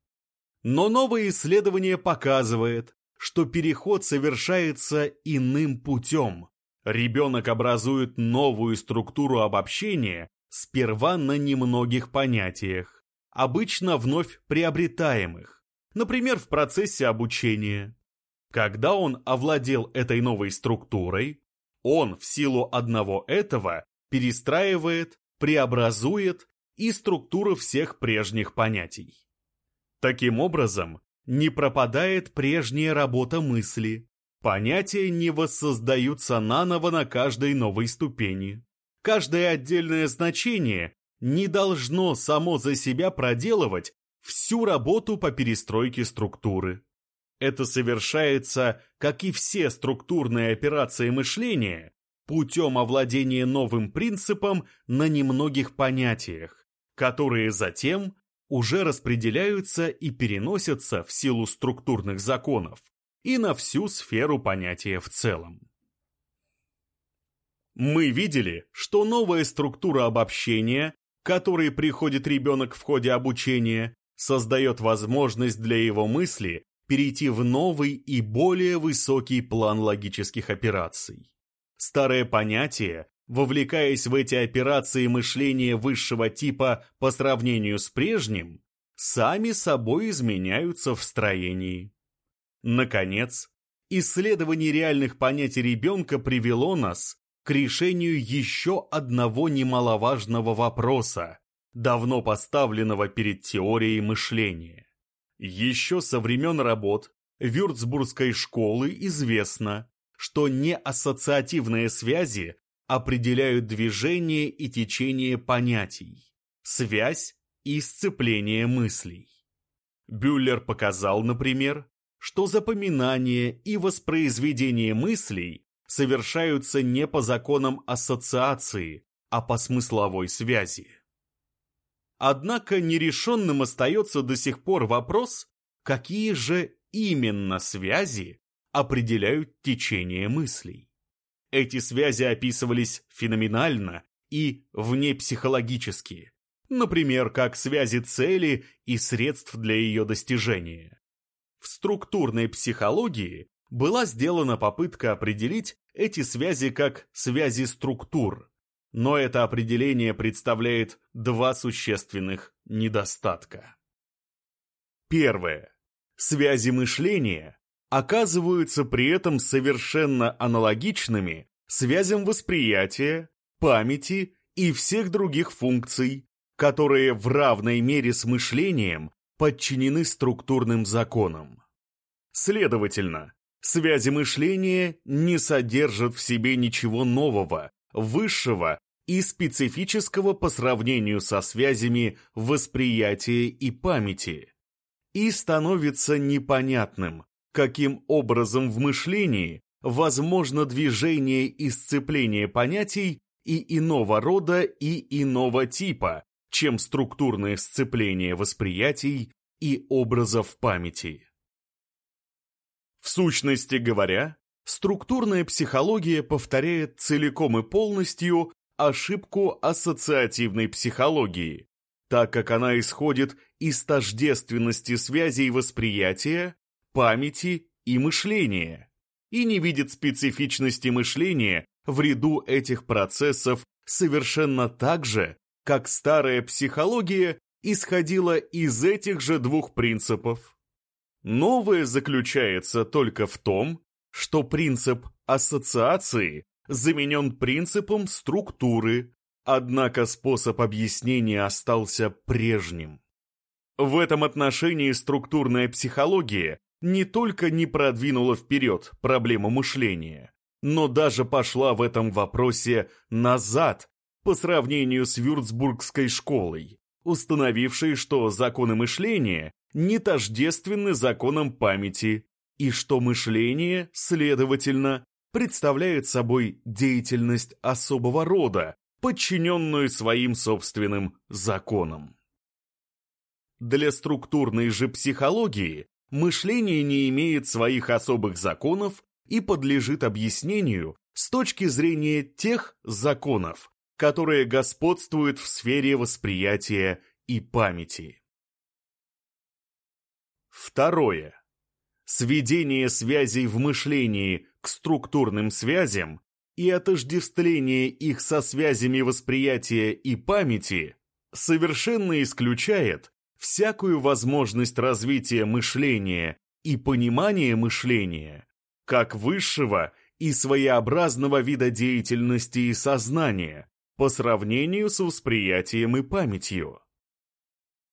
Но новое исследование показывает, что переход совершается иным путем. Ребенок образует новую структуру обобщения сперва на немногих понятиях, обычно вновь приобретаемых, например, в процессе обучения. Когда он овладел этой новой структурой, он в силу одного этого перестраивает, преобразует и структуру всех прежних понятий. Таким образом, не пропадает прежняя работа мысли, понятия не воссоздаются наново на каждой новой ступени. Каждое отдельное значение не должно само за себя проделывать всю работу по перестройке структуры. Это совершается, как и все структурные операции мышления, путем овладения новым принципом на немногих понятиях, которые затем уже распределяются и переносятся в силу структурных законов и на всю сферу понятия в целом. Мы видели, что новая структура обобщения который приходит ребенок в ходе обучения, создает возможность для его мысли перейти в новый и более высокий план логических операций. Старое понятие, вовлекаясь в эти операции мышления высшего типа по сравнению с прежним, сами собой изменяются в строении. Наконец, исследование реальных понятий ребенка привело нас к решению еще одного немаловажного вопроса, давно поставленного перед теорией мышления. Еще со времен работ Вюрцбургской школы известно, что неассоциативные связи определяют движение и течение понятий, связь и сцепление мыслей. Бюллер показал, например, что запоминание и воспроизведение мыслей совершаются не по законам ассоциации, а по смысловой связи. Однако нерешенным остается до сих пор вопрос, какие же именно связи определяют течение мыслей. Эти связи описывались феноменально и внепсихологически, например, как связи цели и средств для ее достижения. В структурной психологии была сделана попытка определить эти связи как связи структур, но это определение представляет два существенных недостатка. Первое. Связи мышления оказываются при этом совершенно аналогичными связям восприятия, памяти и всех других функций, которые в равной мере с мышлением подчинены структурным законам. Следовательно, Связи мышления не содержат в себе ничего нового, высшего и специфического по сравнению со связями восприятия и памяти. И становится непонятным, каким образом в мышлении возможно движение и сцепление понятий и иного рода и иного типа, чем структурное сцепление восприятий и образов памяти. В сущности говоря, структурная психология повторяет целиком и полностью ошибку ассоциативной психологии, так как она исходит из тождественности связей восприятия, памяти и мышления, и не видит специфичности мышления в ряду этих процессов совершенно так же, как старая психология исходила из этих же двух принципов. Новое заключается только в том, что принцип ассоциации заменен принципом структуры, однако способ объяснения остался прежним. В этом отношении структурная психология не только не продвинула вперед проблему мышления, но даже пошла в этом вопросе назад по сравнению с Вюрцбургской школой, установившей, что законы мышления не тождественны законам памяти и что мышление, следовательно, представляет собой деятельность особого рода, подчиненную своим собственным законам. Для структурной же психологии мышление не имеет своих особых законов и подлежит объяснению с точки зрения тех законов, которые господствуют в сфере восприятия и памяти. Второе. Сведение связей в мышлении к структурным связям и отождествление их со связями восприятия и памяти совершенно исключает всякую возможность развития мышления и понимания мышления как высшего и своеобразного вида деятельности и сознания по сравнению с восприятием и памятью.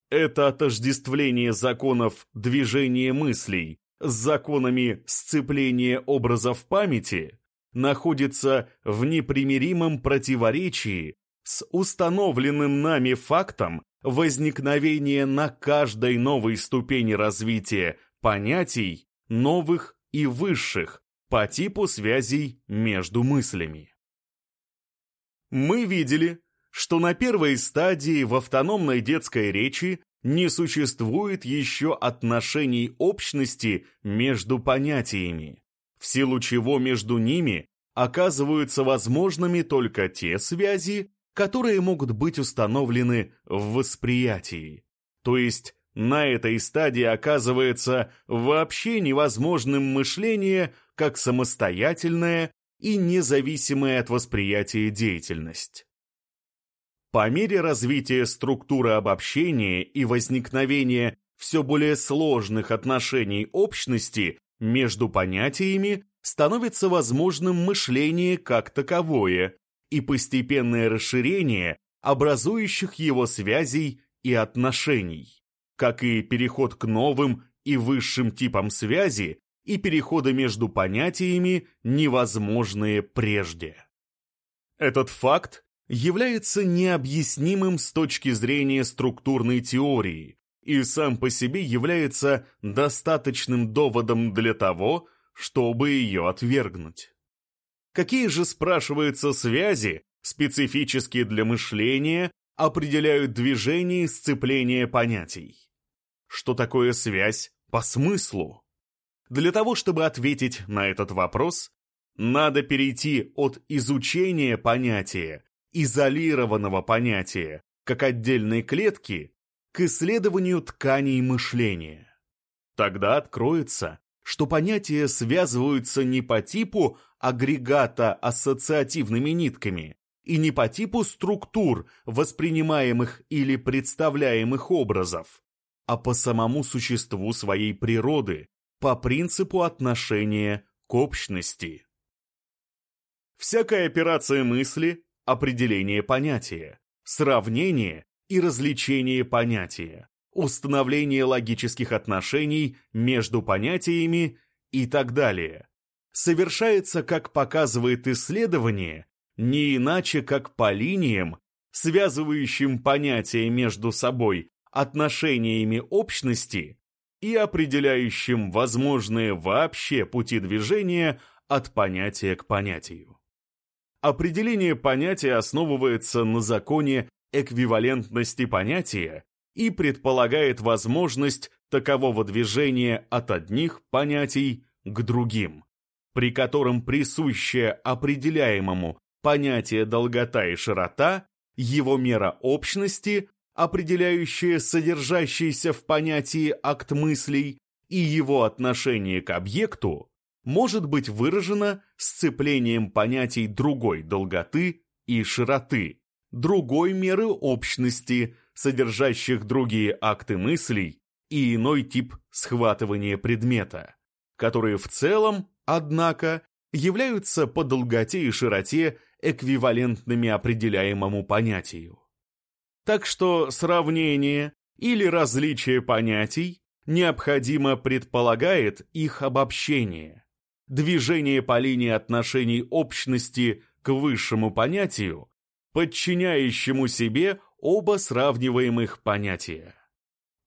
Это отождествление законов движения мыслей с законами сцепления образов памяти находится в непримиримом противоречии с установленным нами фактом возникновения на каждой новой ступени развития понятий новых и высших по типу связей между мыслями. Мы видели, что на первой стадии в автономной детской речи не существует еще отношений общности между понятиями, в силу чего между ними оказываются возможными только те связи, которые могут быть установлены в восприятии, то есть на этой стадии оказывается вообще невозможным мышление как самостоятельная и независимая от восприятия деятельность. По мере развития структуры обобщения и возникновения все более сложных отношений общности между понятиями становится возможным мышление как таковое и постепенное расширение образующих его связей и отношений как и переход к новым и высшим типам связи и переходы между понятиями, невозможные прежде. Этот факт является необъяснимым с точки зрения структурной теории и сам по себе является достаточным доводом для того, чтобы ее отвергнуть. Какие же, спрашиваются, связи, специфические для мышления, определяют движение и сцепление понятий? что такое связь по смыслу. Для того, чтобы ответить на этот вопрос, надо перейти от изучения понятия, изолированного понятия, как отдельной клетки, к исследованию тканей мышления. Тогда откроется, что понятия связываются не по типу агрегата ассоциативными нитками и не по типу структур, воспринимаемых или представляемых образов, а по самому существу своей природы, по принципу отношения к общности. Всякая операция мысли – определение понятия, сравнение и развлечение понятия, установление логических отношений между понятиями и так далее. Совершается, как показывает исследование, не иначе как по линиям, связывающим понятия между собой отношениями общности и определяющим возможные вообще пути движения от понятия к понятию. Определение понятия основывается на законе эквивалентности понятия и предполагает возможность такового движения от одних понятий к другим, при котором присущее определяемому понятие долгота и широта, его мера общности определяющее содержащийся в понятии акт мыслей и его отношение к объекту, может быть выражено сцеплением понятий другой долготы и широты, другой меры общности, содержащих другие акты мыслей и иной тип схватывания предмета, которые в целом, однако, являются по долготе и широте эквивалентными определяемому понятию. Так что сравнение или различие понятий необходимо предполагает их обобщение. Движение по линии отношений общности к высшему понятию, подчиняющему себе оба сравниваемых понятия.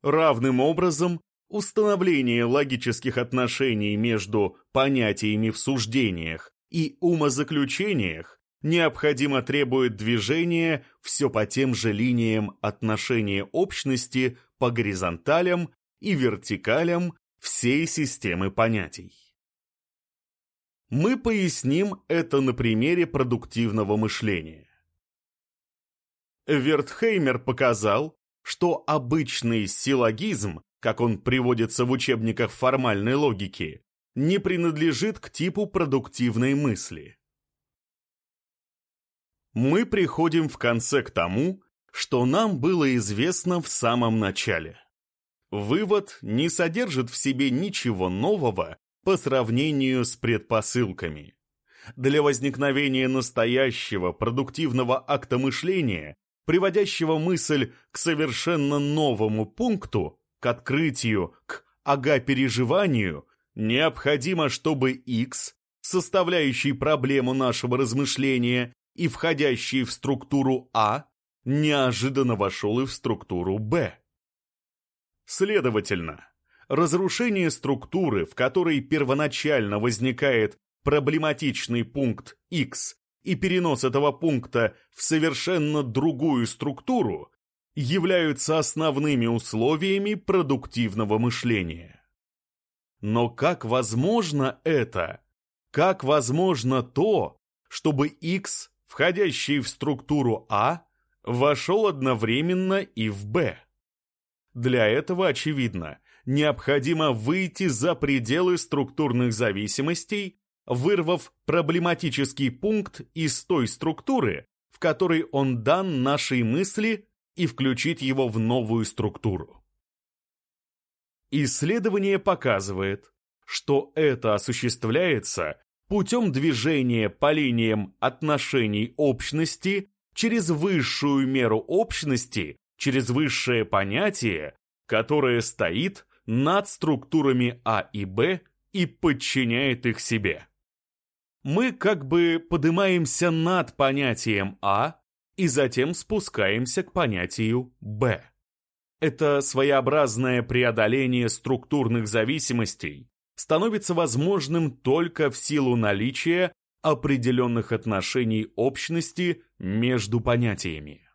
Равным образом, установление логических отношений между понятиями в суждениях и умозаключениях необходимо требует движения все по тем же линиям отношения общности по горизонталям и вертикалям всей системы понятий. Мы поясним это на примере продуктивного мышления. Вертхеймер показал, что обычный силлогизм, как он приводится в учебниках формальной логики, не принадлежит к типу продуктивной мысли. Мы приходим в конце к тому, что нам было известно в самом начале. Вывод не содержит в себе ничего нового по сравнению с предпосылками. Для возникновения настоящего продуктивного акта мышления приводящего мысль к совершенно новому пункту, к открытию, к ага-переживанию, необходимо, чтобы X, составляющий проблему нашего размышления и входящий в структуру А, неожиданно вошел и в структуру Б. Следовательно, разрушение структуры, в которой первоначально возникает проблематичный пункт X и перенос этого пункта в совершенно другую структуру являются основными условиями продуктивного мышления. Но как возможно это? Как возможно то, чтобы X, входящий в структуру А, вошел одновременно и в Б? Для этого, очевидно, необходимо выйти за пределы структурных зависимостей вырвав проблематический пункт из той структуры, в которой он дан нашей мысли, и включить его в новую структуру. Исследование показывает, что это осуществляется путем движения по линиям отношений общности через высшую меру общности, через высшее понятие, которое стоит над структурами А и Б и подчиняет их себе мы как бы поднимаемся над понятием А и затем спускаемся к понятию Б. Это своеобразное преодоление структурных зависимостей становится возможным только в силу наличия определенных отношений общности между понятиями.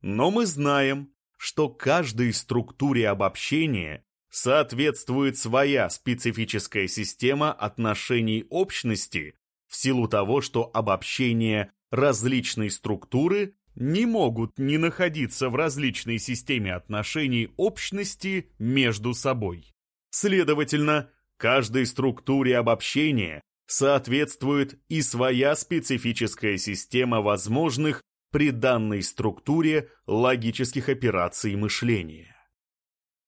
Но мы знаем, что каждой структуре обобщения соответствует своя специфическая система отношений общности в силу того, что обобщения различной структуры не могут не находиться в различной системе отношений общности между собой. Следовательно, каждой структуре обобщения соответствует и своя специфическая система возможных при данной структуре логических операций мышления.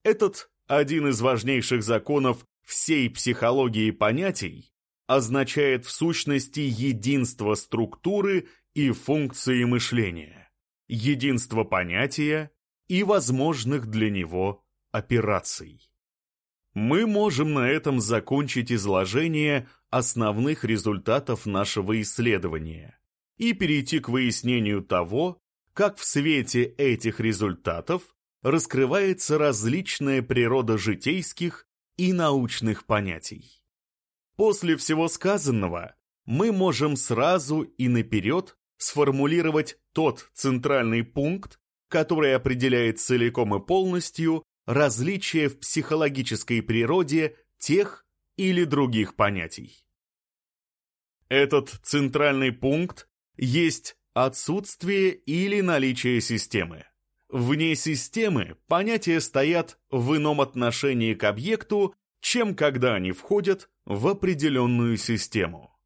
Этот один из важнейших законов всей психологии понятий, означает в сущности единство структуры и функции мышления, единство понятия и возможных для него операций. Мы можем на этом закончить изложение основных результатов нашего исследования и перейти к выяснению того, как в свете этих результатов раскрывается различная природа житейских и научных понятий. После всего сказанного мы можем сразу и наперед сформулировать тот центральный пункт, который определяет целиком и полностью различия в психологической природе тех или других понятий. Этот центральный пункт есть отсутствие или наличие системы. Вне системы понятия стоят в ином отношении к объекту, чем когда они входят в определенную систему.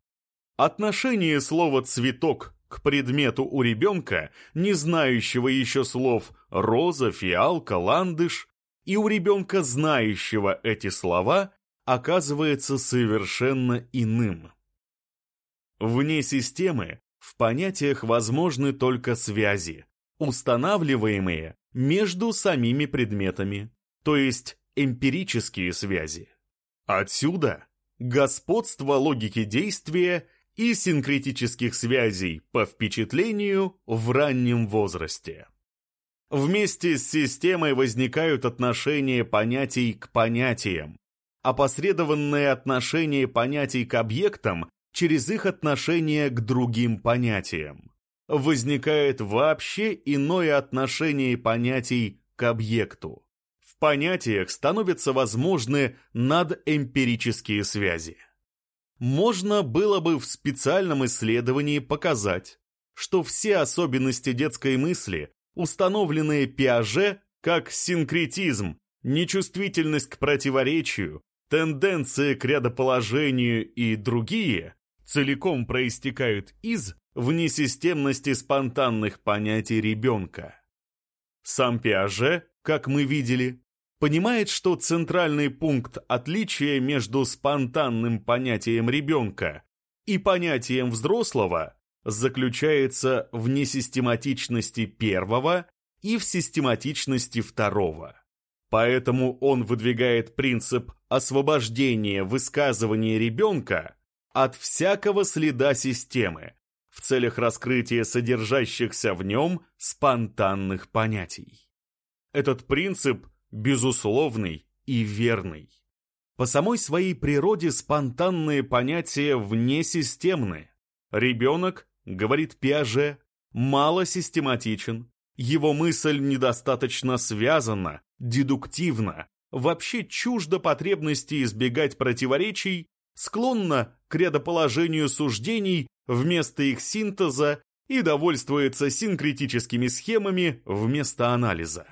Отношение слова «цветок» к предмету у ребенка, не знающего еще слов «роза», «фиалка», «ландыш», и у ребенка, знающего эти слова, оказывается совершенно иным. Вне системы в понятиях возможны только связи, устанавливаемые между самими предметами, то есть эмпирические связи. Отсюда господство логики действия и синкретических связей по впечатлению в раннем возрасте. Вместе с системой возникают отношения понятий к понятиям, опосредованное отношение понятий к объектам через их отношение к другим понятиям. Возникает вообще иное отношение понятий к объекту. В понятиях становятся возможны надэмпирические связи. Можно было бы в специальном исследовании показать, что все особенности детской мысли, установленные Пиаже как синкретизм, нечувствительность к противоречию, тенденции к рядоположению и другие, целиком проистекают из внесистемности спонтанных понятий ребенка. Сам Пиаже, как мы видели, понимает, что центральный пункт отличия между спонтанным понятием ребенка и понятием взрослого заключается в несистематичности первого и в систематичности второго. Поэтому он выдвигает принцип освобождения высказывания ребенка от всякого следа системы в целях раскрытия содержащихся в нем спонтанных понятий. Этот принцип – безусловный и верный. По самой своей природе спонтанные понятия внесистемны. Ребенок, говорит Пиаже, мало систематичен, его мысль недостаточно связана, дедуктивна, вообще чуждо потребности избегать противоречий, склонна к рядоположению суждений вместо их синтеза и довольствуется синкретическими схемами вместо анализа.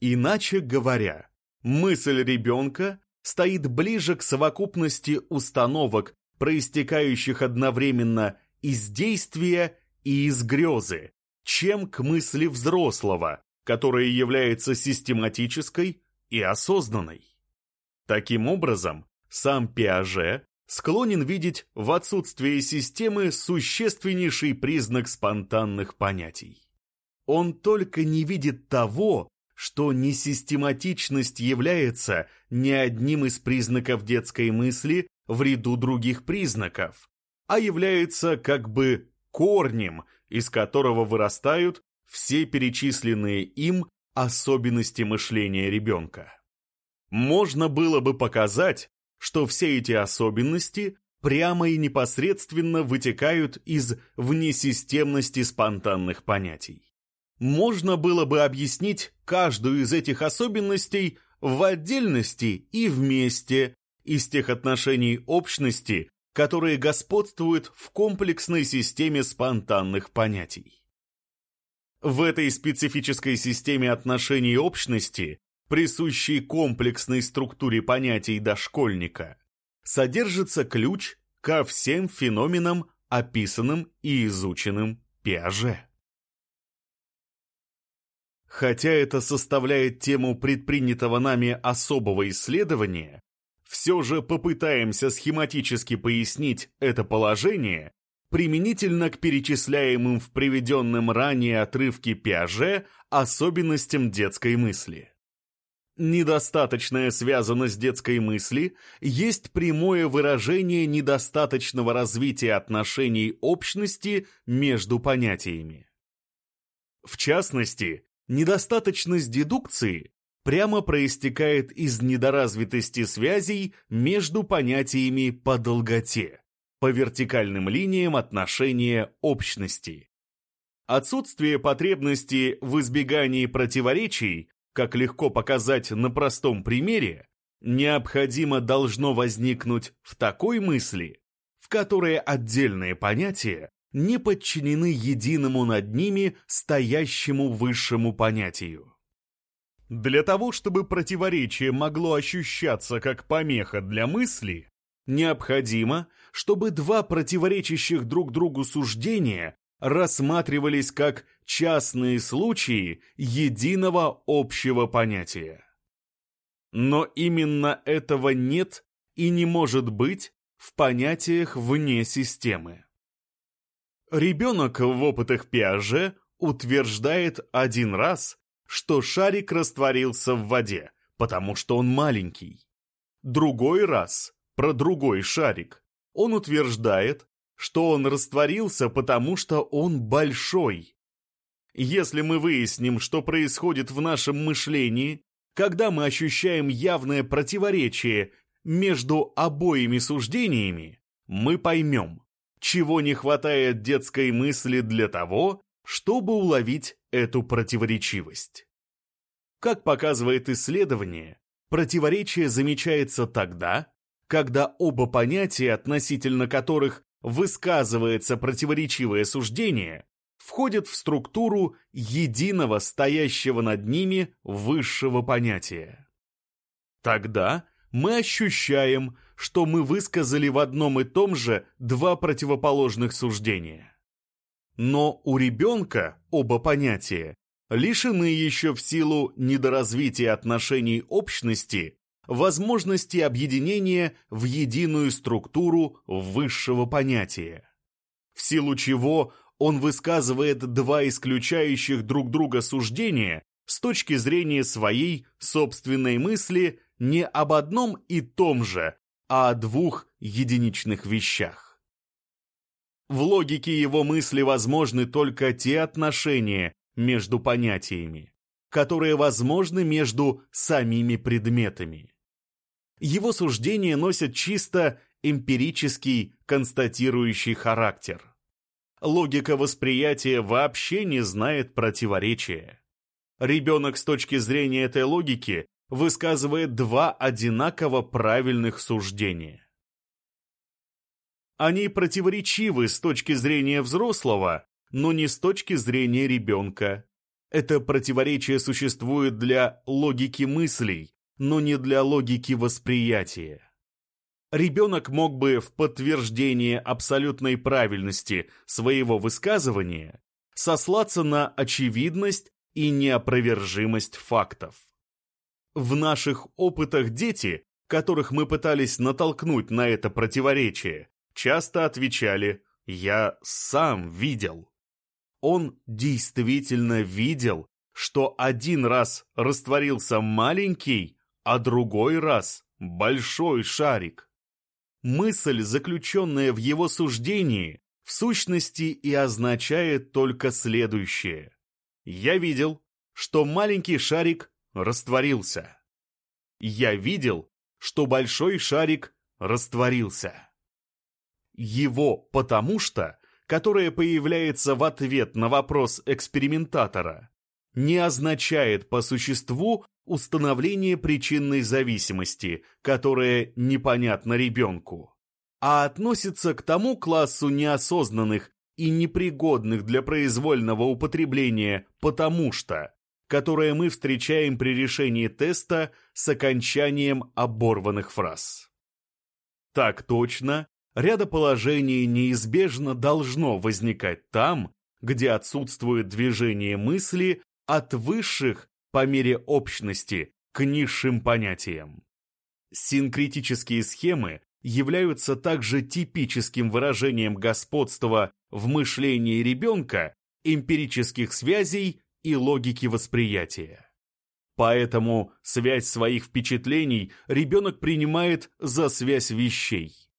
Иначе говоря, мысль ребенка стоит ближе к совокупности установок, проистекающих одновременно из действия и из грезы, чем к мысли взрослого, которая является систематической и осознанной. Таким образом, сам Пиаже склонен видеть в отсутствии системы существеннейший признак спонтанных понятий. Он только не видит того, что несистематичность является не одним из признаков детской мысли в ряду других признаков, а является как бы корнем, из которого вырастают все перечисленные им особенности мышления ребенка. Можно было бы показать, что все эти особенности прямо и непосредственно вытекают из внесистемности спонтанных понятий можно было бы объяснить каждую из этих особенностей в отдельности и вместе из тех отношений общности, которые господствуют в комплексной системе спонтанных понятий. В этой специфической системе отношений общности, присущей комплексной структуре понятий дошкольника, содержится ключ ко всем феноменам, описанным и изученным Пиаже. Хотя это составляет тему предпринятого нами особого исследования, все же попытаемся схематически пояснить это положение применительно к перечисляемым в приведенном ранее отрывке Пиаже особенностям детской мысли. Недостаточная связанность детской мысли есть прямое выражение недостаточного развития отношений общности между понятиями. В частности, Недостаточность дедукции прямо проистекает из недоразвитости связей между понятиями по долготе, по вертикальным линиям отношения общности. Отсутствие потребности в избегании противоречий, как легко показать на простом примере, необходимо должно возникнуть в такой мысли, в которой отдельные понятия не подчинены единому над ними стоящему высшему понятию. Для того, чтобы противоречие могло ощущаться как помеха для мысли, необходимо, чтобы два противоречащих друг другу суждения рассматривались как частные случаи единого общего понятия. Но именно этого нет и не может быть в понятиях вне системы. Ребенок в опытах Пиаже утверждает один раз, что шарик растворился в воде, потому что он маленький. Другой раз, про другой шарик, он утверждает, что он растворился, потому что он большой. Если мы выясним, что происходит в нашем мышлении, когда мы ощущаем явное противоречие между обоими суждениями, мы поймем, чего не хватает детской мысли для того, чтобы уловить эту противоречивость. Как показывает исследование, противоречие замечается тогда, когда оба понятия, относительно которых высказывается противоречивое суждение, входят в структуру единого стоящего над ними высшего понятия. Тогда мы ощущаем, что мы высказали в одном и том же два противоположных суждения. Но у ребенка оба понятия лишены еще в силу недоразвития отношений общности возможности объединения в единую структуру высшего понятия. В силу чего он высказывает два исключающих друг друга суждения с точки зрения своей собственной мысли не об одном и том же, а о двух единичных вещах. В логике его мысли возможны только те отношения между понятиями, которые возможны между самими предметами. Его суждения носят чисто эмпирический констатирующий характер. Логика восприятия вообще не знает противоречия. Ребенок с точки зрения этой логики высказывает два одинаково правильных суждения. Они противоречивы с точки зрения взрослого, но не с точки зрения ребенка. Это противоречие существует для логики мыслей, но не для логики восприятия. Ребенок мог бы в подтверждение абсолютной правильности своего высказывания сослаться на очевидность и неопровержимость фактов. В наших опытах дети, которых мы пытались натолкнуть на это противоречие, часто отвечали «я сам видел». Он действительно видел, что один раз растворился маленький, а другой раз большой шарик. Мысль, заключенная в его суждении, в сущности и означает только следующее. Я видел, что маленький шарик растворился. Я видел, что большой шарик растворился. Его «потому что», которое появляется в ответ на вопрос экспериментатора, не означает по существу установление причинной зависимости, которая непонятна ребенку, а относится к тому классу неосознанных и непригодных для произвольного употребления «потому что», которое мы встречаем при решении теста с окончанием оборванных фраз. Так точно, рядоположение неизбежно должно возникать там, где отсутствует движение мысли от высших по мере общности к низшим понятиям. Синкретические схемы являются также типическим выражением господства в мышлении ребенка, эмпирических связей и логики восприятия. Поэтому связь своих впечатлений ребенок принимает за связь вещей.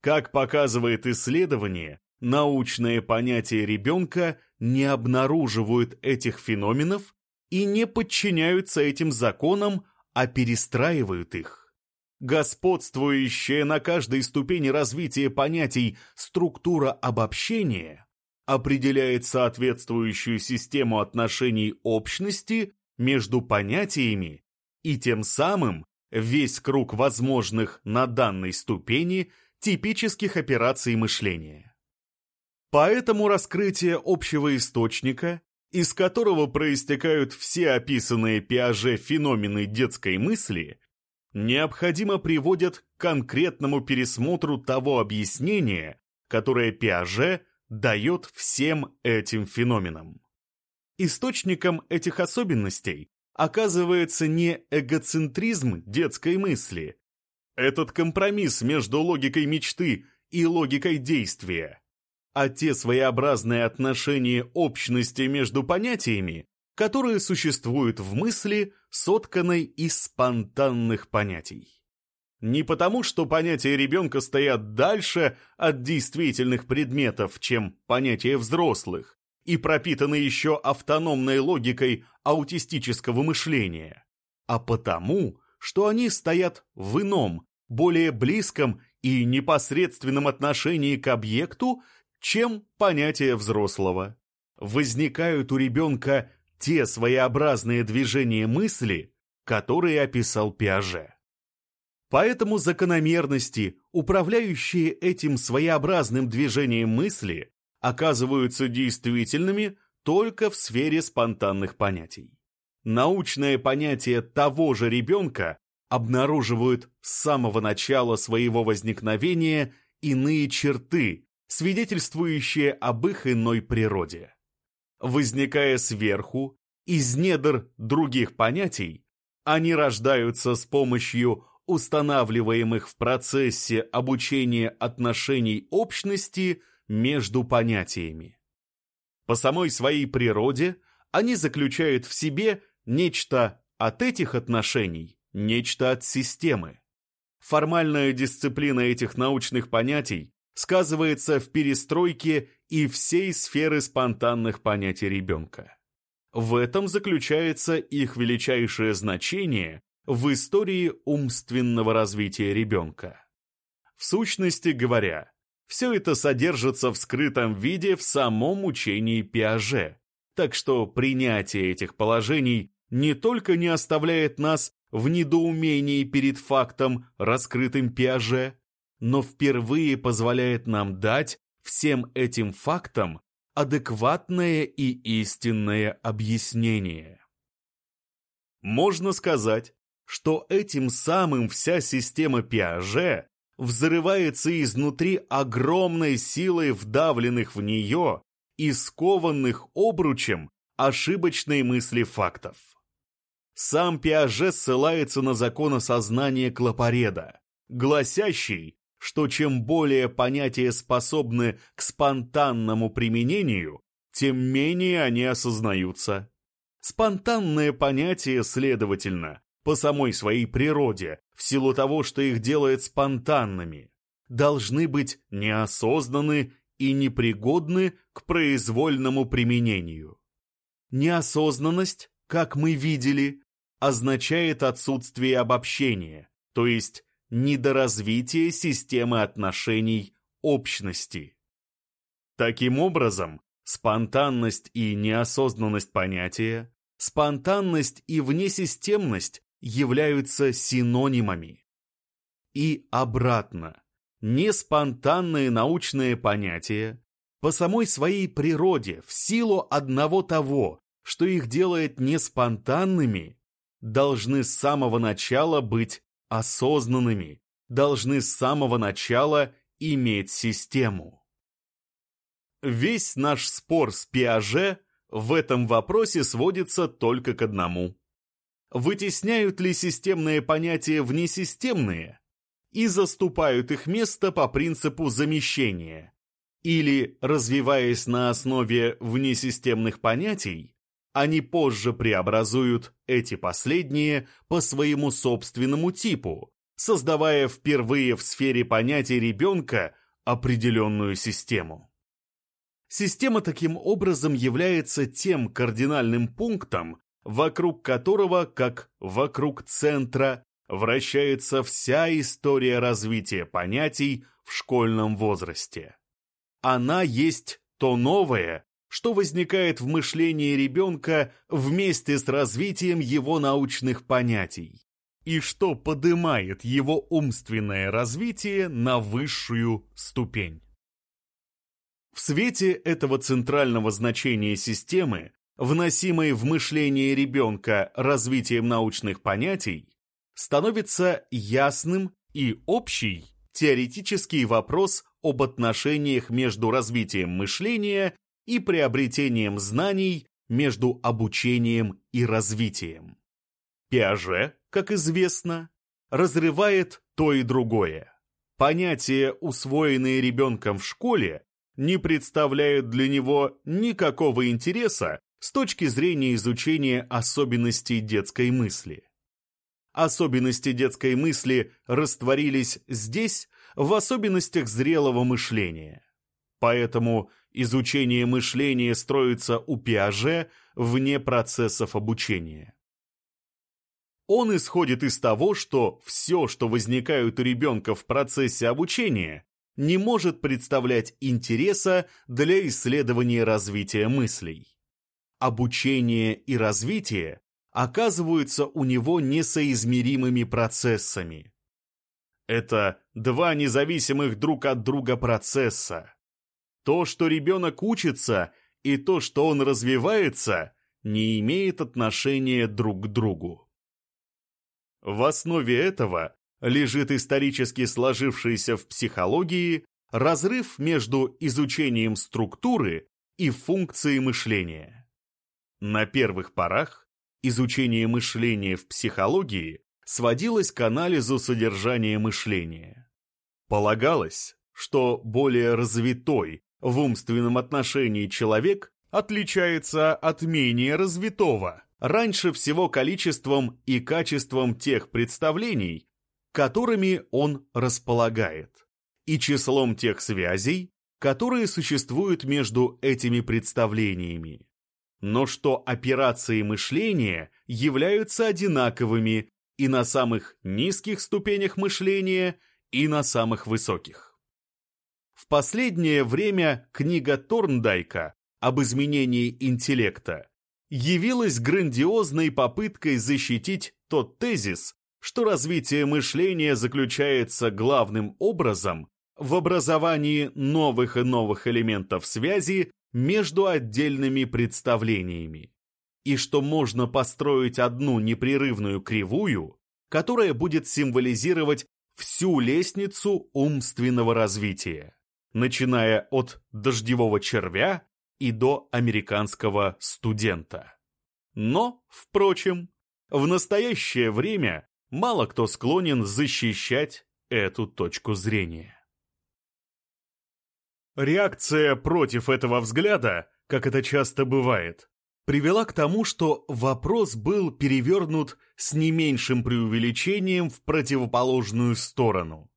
Как показывает исследование, научные понятия ребенка не обнаруживают этих феноменов и не подчиняются этим законам, а перестраивают их. Господствующая на каждой ступени развития понятий структура обобщения определяет соответствующую систему отношений общности между понятиями и тем самым весь круг возможных на данной ступени типических операций мышления. Поэтому раскрытие общего источника, из которого проистекают все описанные Пиаже феномены детской мысли, необходимо приводят к конкретному пересмотру того объяснения, которое Пиаже дает всем этим феноменам. Источником этих особенностей оказывается не эгоцентризм детской мысли. Этот компромисс между логикой мечты и логикой действия, а те своеобразные отношения общности между понятиями, которые существуют в мысли, сотканной из спонтанных понятий. Не потому, что понятия ребенка стоят дальше от действительных предметов, чем понятия взрослых, и пропитаны еще автономной логикой аутистического мышления, а потому, что они стоят в ином, более близком и непосредственном отношении к объекту, чем понятие взрослого. Возникают у ребенка те своеобразные движения мысли, которые описал Пиаже. Поэтому закономерности, управляющие этим своеобразным движением мысли, оказываются действительными только в сфере спонтанных понятий. Научное понятие того же ребенка обнаруживают с самого начала своего возникновения иные черты, свидетельствующие об их иной природе. Возникая сверху, из недр других понятий, они рождаются с помощью устанавливаемых в процессе обучения отношений общности между понятиями. По самой своей природе они заключают в себе нечто от этих отношений, нечто от системы. Формальная дисциплина этих научных понятий сказывается в перестройке и всей сферы спонтанных понятий ребенка. В этом заключается их величайшее значение в истории умственного развития ребенка. В сущности говоря, все это содержится в скрытом виде в самом учении Пиаже, так что принятие этих положений не только не оставляет нас в недоумении перед фактом, раскрытым Пиаже, но впервые позволяет нам дать всем этим фактам адекватное и истинное объяснение. Можно сказать, что этим самым вся система Пиаже взрывается изнутри огромной силой вдавленных в нее и скованных обручем ошибочной мысли фактов. Сам Пиаже ссылается на закон осознания Клопареда, гласящий, что чем более понятия способны к спонтанному применению, тем менее они осознаются. Спонтанные понятия, следовательно, по самой своей природе, в силу того, что их делает спонтанными, должны быть неосознаны и непригодны к произвольному применению. Неосознанность, как мы видели, означает отсутствие обобщения, то есть недоразвитие системы отношений общности. Таким образом, спонтанность и неосознанность понятия, спонтанность и внесистемность являются синонимами. И обратно, неспонтанные научные понятия по самой своей природе, в силу одного того, что их делает неспонтанными, должны с самого начала быть осознанными, должны с самого начала иметь систему. Весь наш спор с Пиаже в этом вопросе сводится только к одному вытесняют ли системные понятия внесистемные и заступают их место по принципу замещения, или, развиваясь на основе внесистемных понятий, они позже преобразуют эти последние по своему собственному типу, создавая впервые в сфере понятий ребенка определенную систему. Система таким образом является тем кардинальным пунктом, вокруг которого, как вокруг центра, вращается вся история развития понятий в школьном возрасте. Она есть то новое, что возникает в мышлении ребенка вместе с развитием его научных понятий, и что поднимает его умственное развитие на высшую ступень. В свете этого центрального значения системы вносимой в мышление ребенка развитием научных понятий, становится ясным и общий теоретический вопрос об отношениях между развитием мышления и приобретением знаний между обучением и развитием. Пиаже, как известно, разрывает то и другое. Понятия, усвоенные ребенком в школе, не представляют для него никакого интереса с точки зрения изучения особенностей детской мысли. Особенности детской мысли растворились здесь в особенностях зрелого мышления. Поэтому изучение мышления строится у Пиаже вне процессов обучения. Он исходит из того, что все, что возникает у ребенка в процессе обучения, не может представлять интереса для исследования развития мыслей. Обучение и развитие оказываются у него несоизмеримыми процессами. Это два независимых друг от друга процесса. То, что ребенок учится, и то, что он развивается, не имеет отношения друг к другу. В основе этого лежит исторически сложившийся в психологии разрыв между изучением структуры и функции мышления. На первых порах изучение мышления в психологии сводилось к анализу содержания мышления. Полагалось, что более развитой в умственном отношении человек отличается от менее развитого, раньше всего количеством и качеством тех представлений, которыми он располагает, и числом тех связей, которые существуют между этими представлениями. Но что операции мышления являются одинаковыми и на самых низких ступенях мышления, и на самых высоких. В последнее время книга Торндайка об изменении интеллекта явилась грандиозной попыткой защитить тот тезис, что развитие мышления заключается главным образом в образовании новых и новых элементов связи между отдельными представлениями, и что можно построить одну непрерывную кривую, которая будет символизировать всю лестницу умственного развития, начиная от дождевого червя и до американского студента. Но, впрочем, в настоящее время мало кто склонен защищать эту точку зрения. Реакция против этого взгляда, как это часто бывает, привела к тому, что вопрос был перевернут с не меньшим преувеличением в противоположную сторону.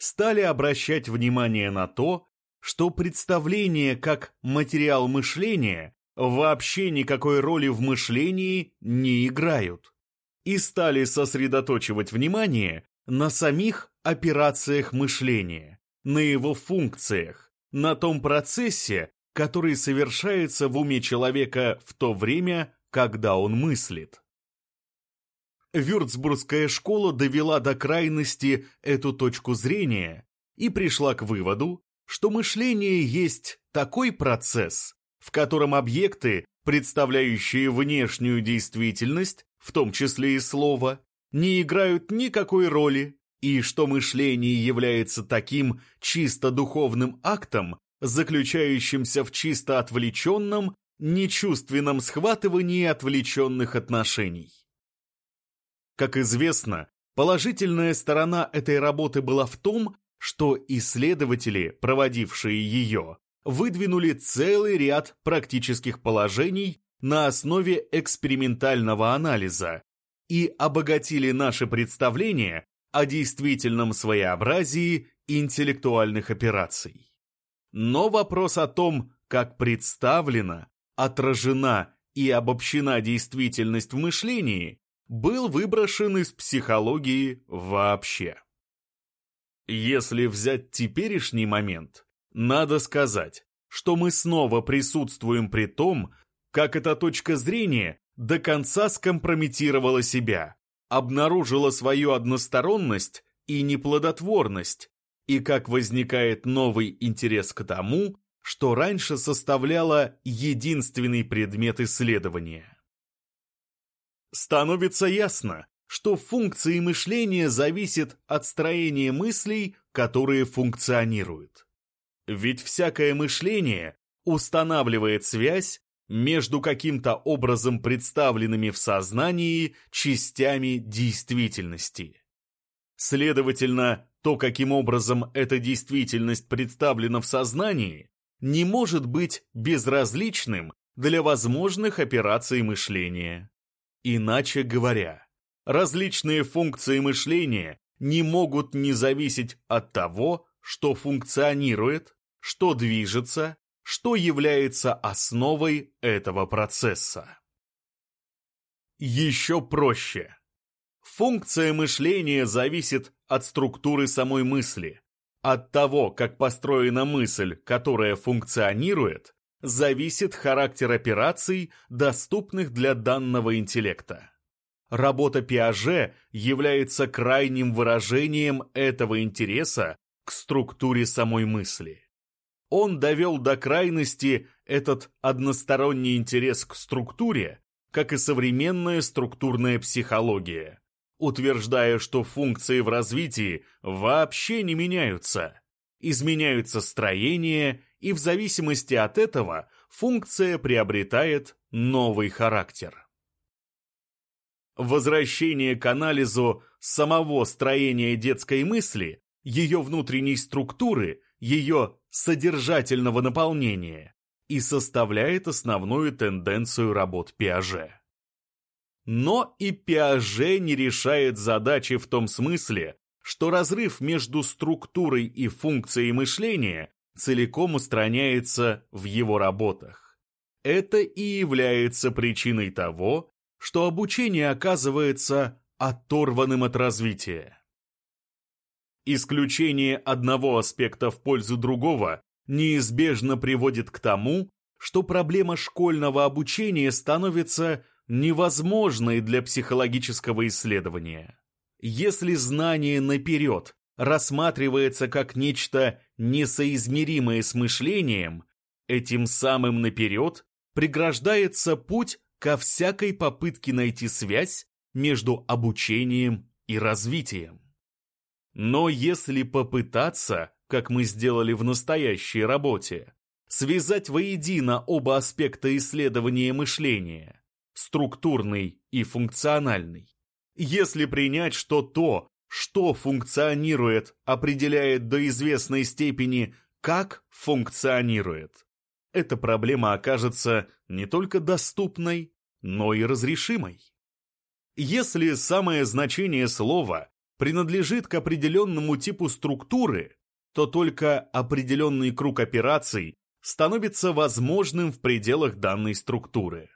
Стали обращать внимание на то, что представление как материал мышления вообще никакой роли в мышлении не играют и стали сосредоточивать внимание на самих операциях мышления, на его функциях, на том процессе, который совершается в уме человека в то время, когда он мыслит. Вюрцбургская школа довела до крайности эту точку зрения и пришла к выводу, что мышление есть такой процесс, в котором объекты, представляющие внешнюю действительность, в том числе и слово, не играют никакой роли, и что мышление является таким чисто духовным актом, заключающимся в чисто отвлеченном, нечувственном схватывании отвлеченных отношений. Как известно, положительная сторона этой работы была в том, что исследователи, проводившие ее, выдвинули целый ряд практических положений на основе экспериментального анализа и обогатили наше представление о действительном своеобразии интеллектуальных операций. Но вопрос о том, как представлена, отражена и обобщена действительность в мышлении, был выброшен из психологии вообще. Если взять теперешний момент, надо сказать, что мы снова присутствуем при том, как эта точка зрения до конца скомпрометировала себя, обнаружила свою односторонность и неплодотворность, и как возникает новый интерес к тому, что раньше составляло единственный предмет исследования. Становится ясно, что функции мышления зависят от строения мыслей, которые функционируют. Ведь всякое мышление устанавливает связь между каким-то образом представленными в сознании частями действительности. Следовательно, то, каким образом эта действительность представлена в сознании, не может быть безразличным для возможных операций мышления. Иначе говоря, различные функции мышления не могут не зависеть от того, что функционирует, что движется, что является основой этого процесса. Еще проще. Функция мышления зависит от структуры самой мысли. От того, как построена мысль, которая функционирует, зависит характер операций, доступных для данного интеллекта. Работа Пиаже является крайним выражением этого интереса к структуре самой мысли. Он довел до крайности этот односторонний интерес к структуре, как и современная структурная психология, утверждая, что функции в развитии вообще не меняются. Изменяются строение, и в зависимости от этого функция приобретает новый характер. Возвращение к анализу самого строения детской мысли, ее внутренней структуры, ее содержательного наполнения и составляет основную тенденцию работ Пиаже. Но и Пиаже не решает задачи в том смысле, что разрыв между структурой и функцией мышления целиком устраняется в его работах. Это и является причиной того, что обучение оказывается оторванным от развития. Исключение одного аспекта в пользу другого неизбежно приводит к тому, что проблема школьного обучения становится невозможной для психологического исследования. Если знание наперед рассматривается как нечто несоизмеримое с мышлением, этим самым наперед преграждается путь ко всякой попытке найти связь между обучением и развитием. Но если попытаться, как мы сделали в настоящей работе, связать воедино оба аспекта исследования мышления, структурный и функциональный. Если принять, что то, что функционирует, определяет до известной степени, как функционирует, эта проблема окажется не только доступной, но и разрешимой. Если самое значение слова принадлежит к определенному типу структуры, то только определенный круг операций становится возможным в пределах данной структуры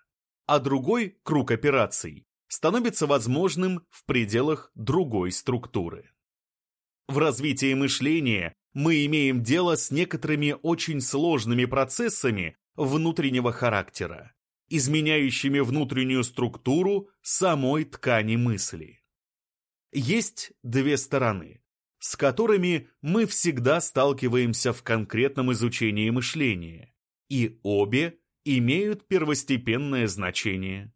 а другой круг операций становится возможным в пределах другой структуры. В развитии мышления мы имеем дело с некоторыми очень сложными процессами внутреннего характера, изменяющими внутреннюю структуру самой ткани мысли. Есть две стороны, с которыми мы всегда сталкиваемся в конкретном изучении мышления, и обе имеют первостепенное значение.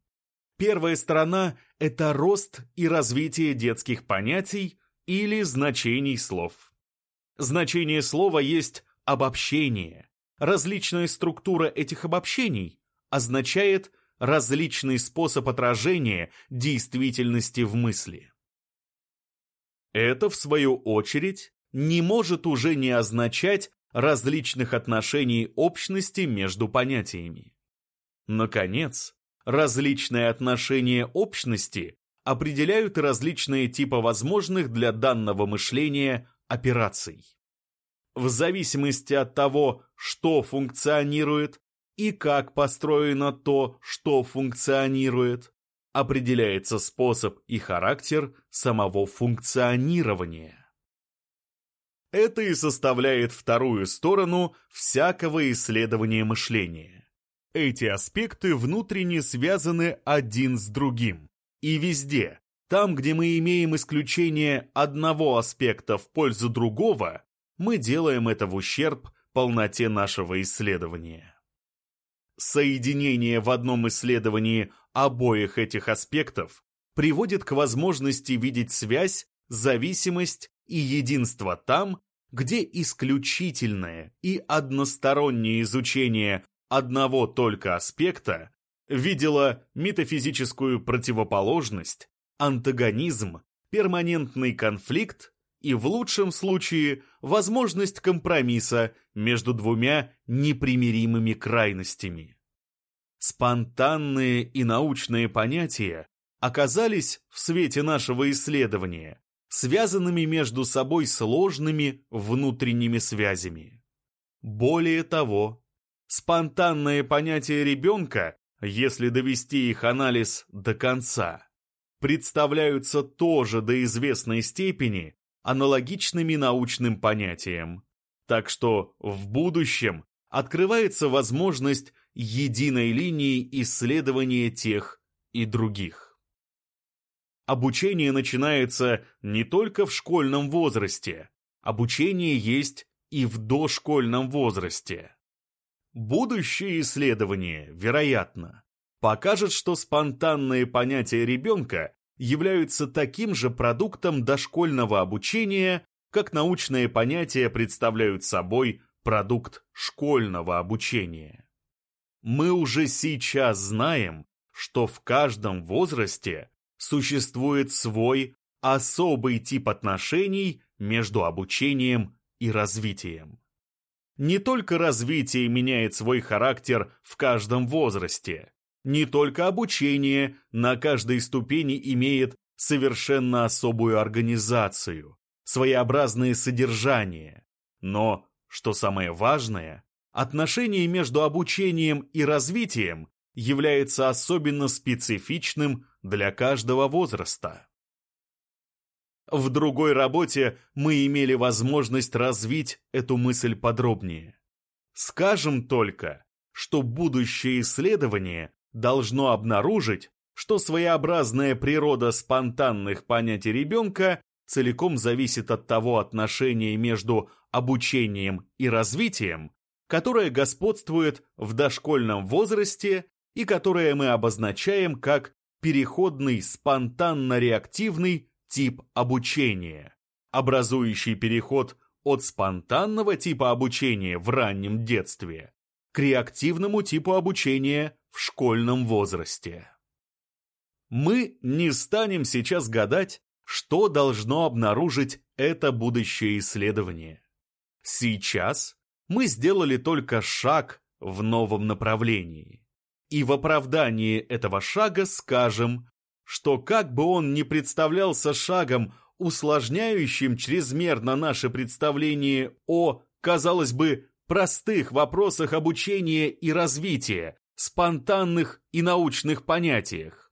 Первая сторона – это рост и развитие детских понятий или значений слов. Значение слова есть обобщение. Различная структура этих обобщений означает различный способ отражения действительности в мысли. Это, в свою очередь, не может уже не означать различных отношений общности между понятиями. Наконец, различные отношения общности определяют различные типы возможных для данного мышления операций. В зависимости от того, что функционирует и как построено то, что функционирует, определяется способ и характер самого функционирования. Это и составляет вторую сторону всякого исследования мышления. Эти аспекты внутренне связаны один с другим. И везде, там, где мы имеем исключение одного аспекта в пользу другого, мы делаем это в ущерб полноте нашего исследования. Соединение в одном исследовании обоих этих аспектов приводит к возможности видеть связь, зависимость и единство там, где исключительное и одностороннее изучение одного только аспекта видело метафизическую противоположность, антагонизм, перманентный конфликт и, в лучшем случае, возможность компромисса между двумя непримиримыми крайностями. Спонтанные и научные понятия оказались в свете нашего исследования связанными между собой сложными внутренними связями. Более того, спонтанные понятия ребенка, если довести их анализ до конца, представляются тоже до известной степени аналогичными научным понятиям. Так что в будущем открывается возможность единой линии исследования тех и других. Обучение начинается не только в школьном возрасте, обучение есть и в дошкольном возрасте. Будущее исследование, вероятно, покажет, что спонтанные понятия ребенка являются таким же продуктом дошкольного обучения, как научные понятия представляют собой продукт школьного обучения. Мы уже сейчас знаем, что в каждом возрасте существует свой особый тип отношений между обучением и развитием. Не только развитие меняет свой характер в каждом возрасте, не только обучение на каждой ступени имеет совершенно особую организацию, своеобразное содержание, но, что самое важное, отношение между обучением и развитием является особенно специфичным для каждого возраста. В другой работе мы имели возможность развить эту мысль подробнее. Скажем только, что будущее исследование должно обнаружить, что своеобразная природа спонтанных понятий ребенка целиком зависит от того отношения между обучением и развитием, которое господствует в дошкольном возрасте и которое мы обозначаем как переходный спонтанно-реактивный тип обучения, образующий переход от спонтанного типа обучения в раннем детстве к реактивному типу обучения в школьном возрасте. Мы не станем сейчас гадать, что должно обнаружить это будущее исследование. Сейчас мы сделали только шаг в новом направлении. И в оправдании этого шага скажем, что как бы он ни представлялся шагом, усложняющим чрезмерно наше представление о, казалось бы, простых вопросах обучения и развития, спонтанных и научных понятиях.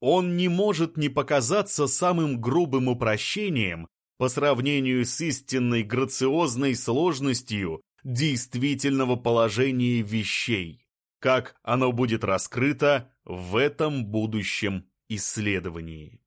Он не может не показаться самым грубым упрощением по сравнению с истинной грациозной сложностью действительного положения вещей как оно будет раскрыто в этом будущем исследовании.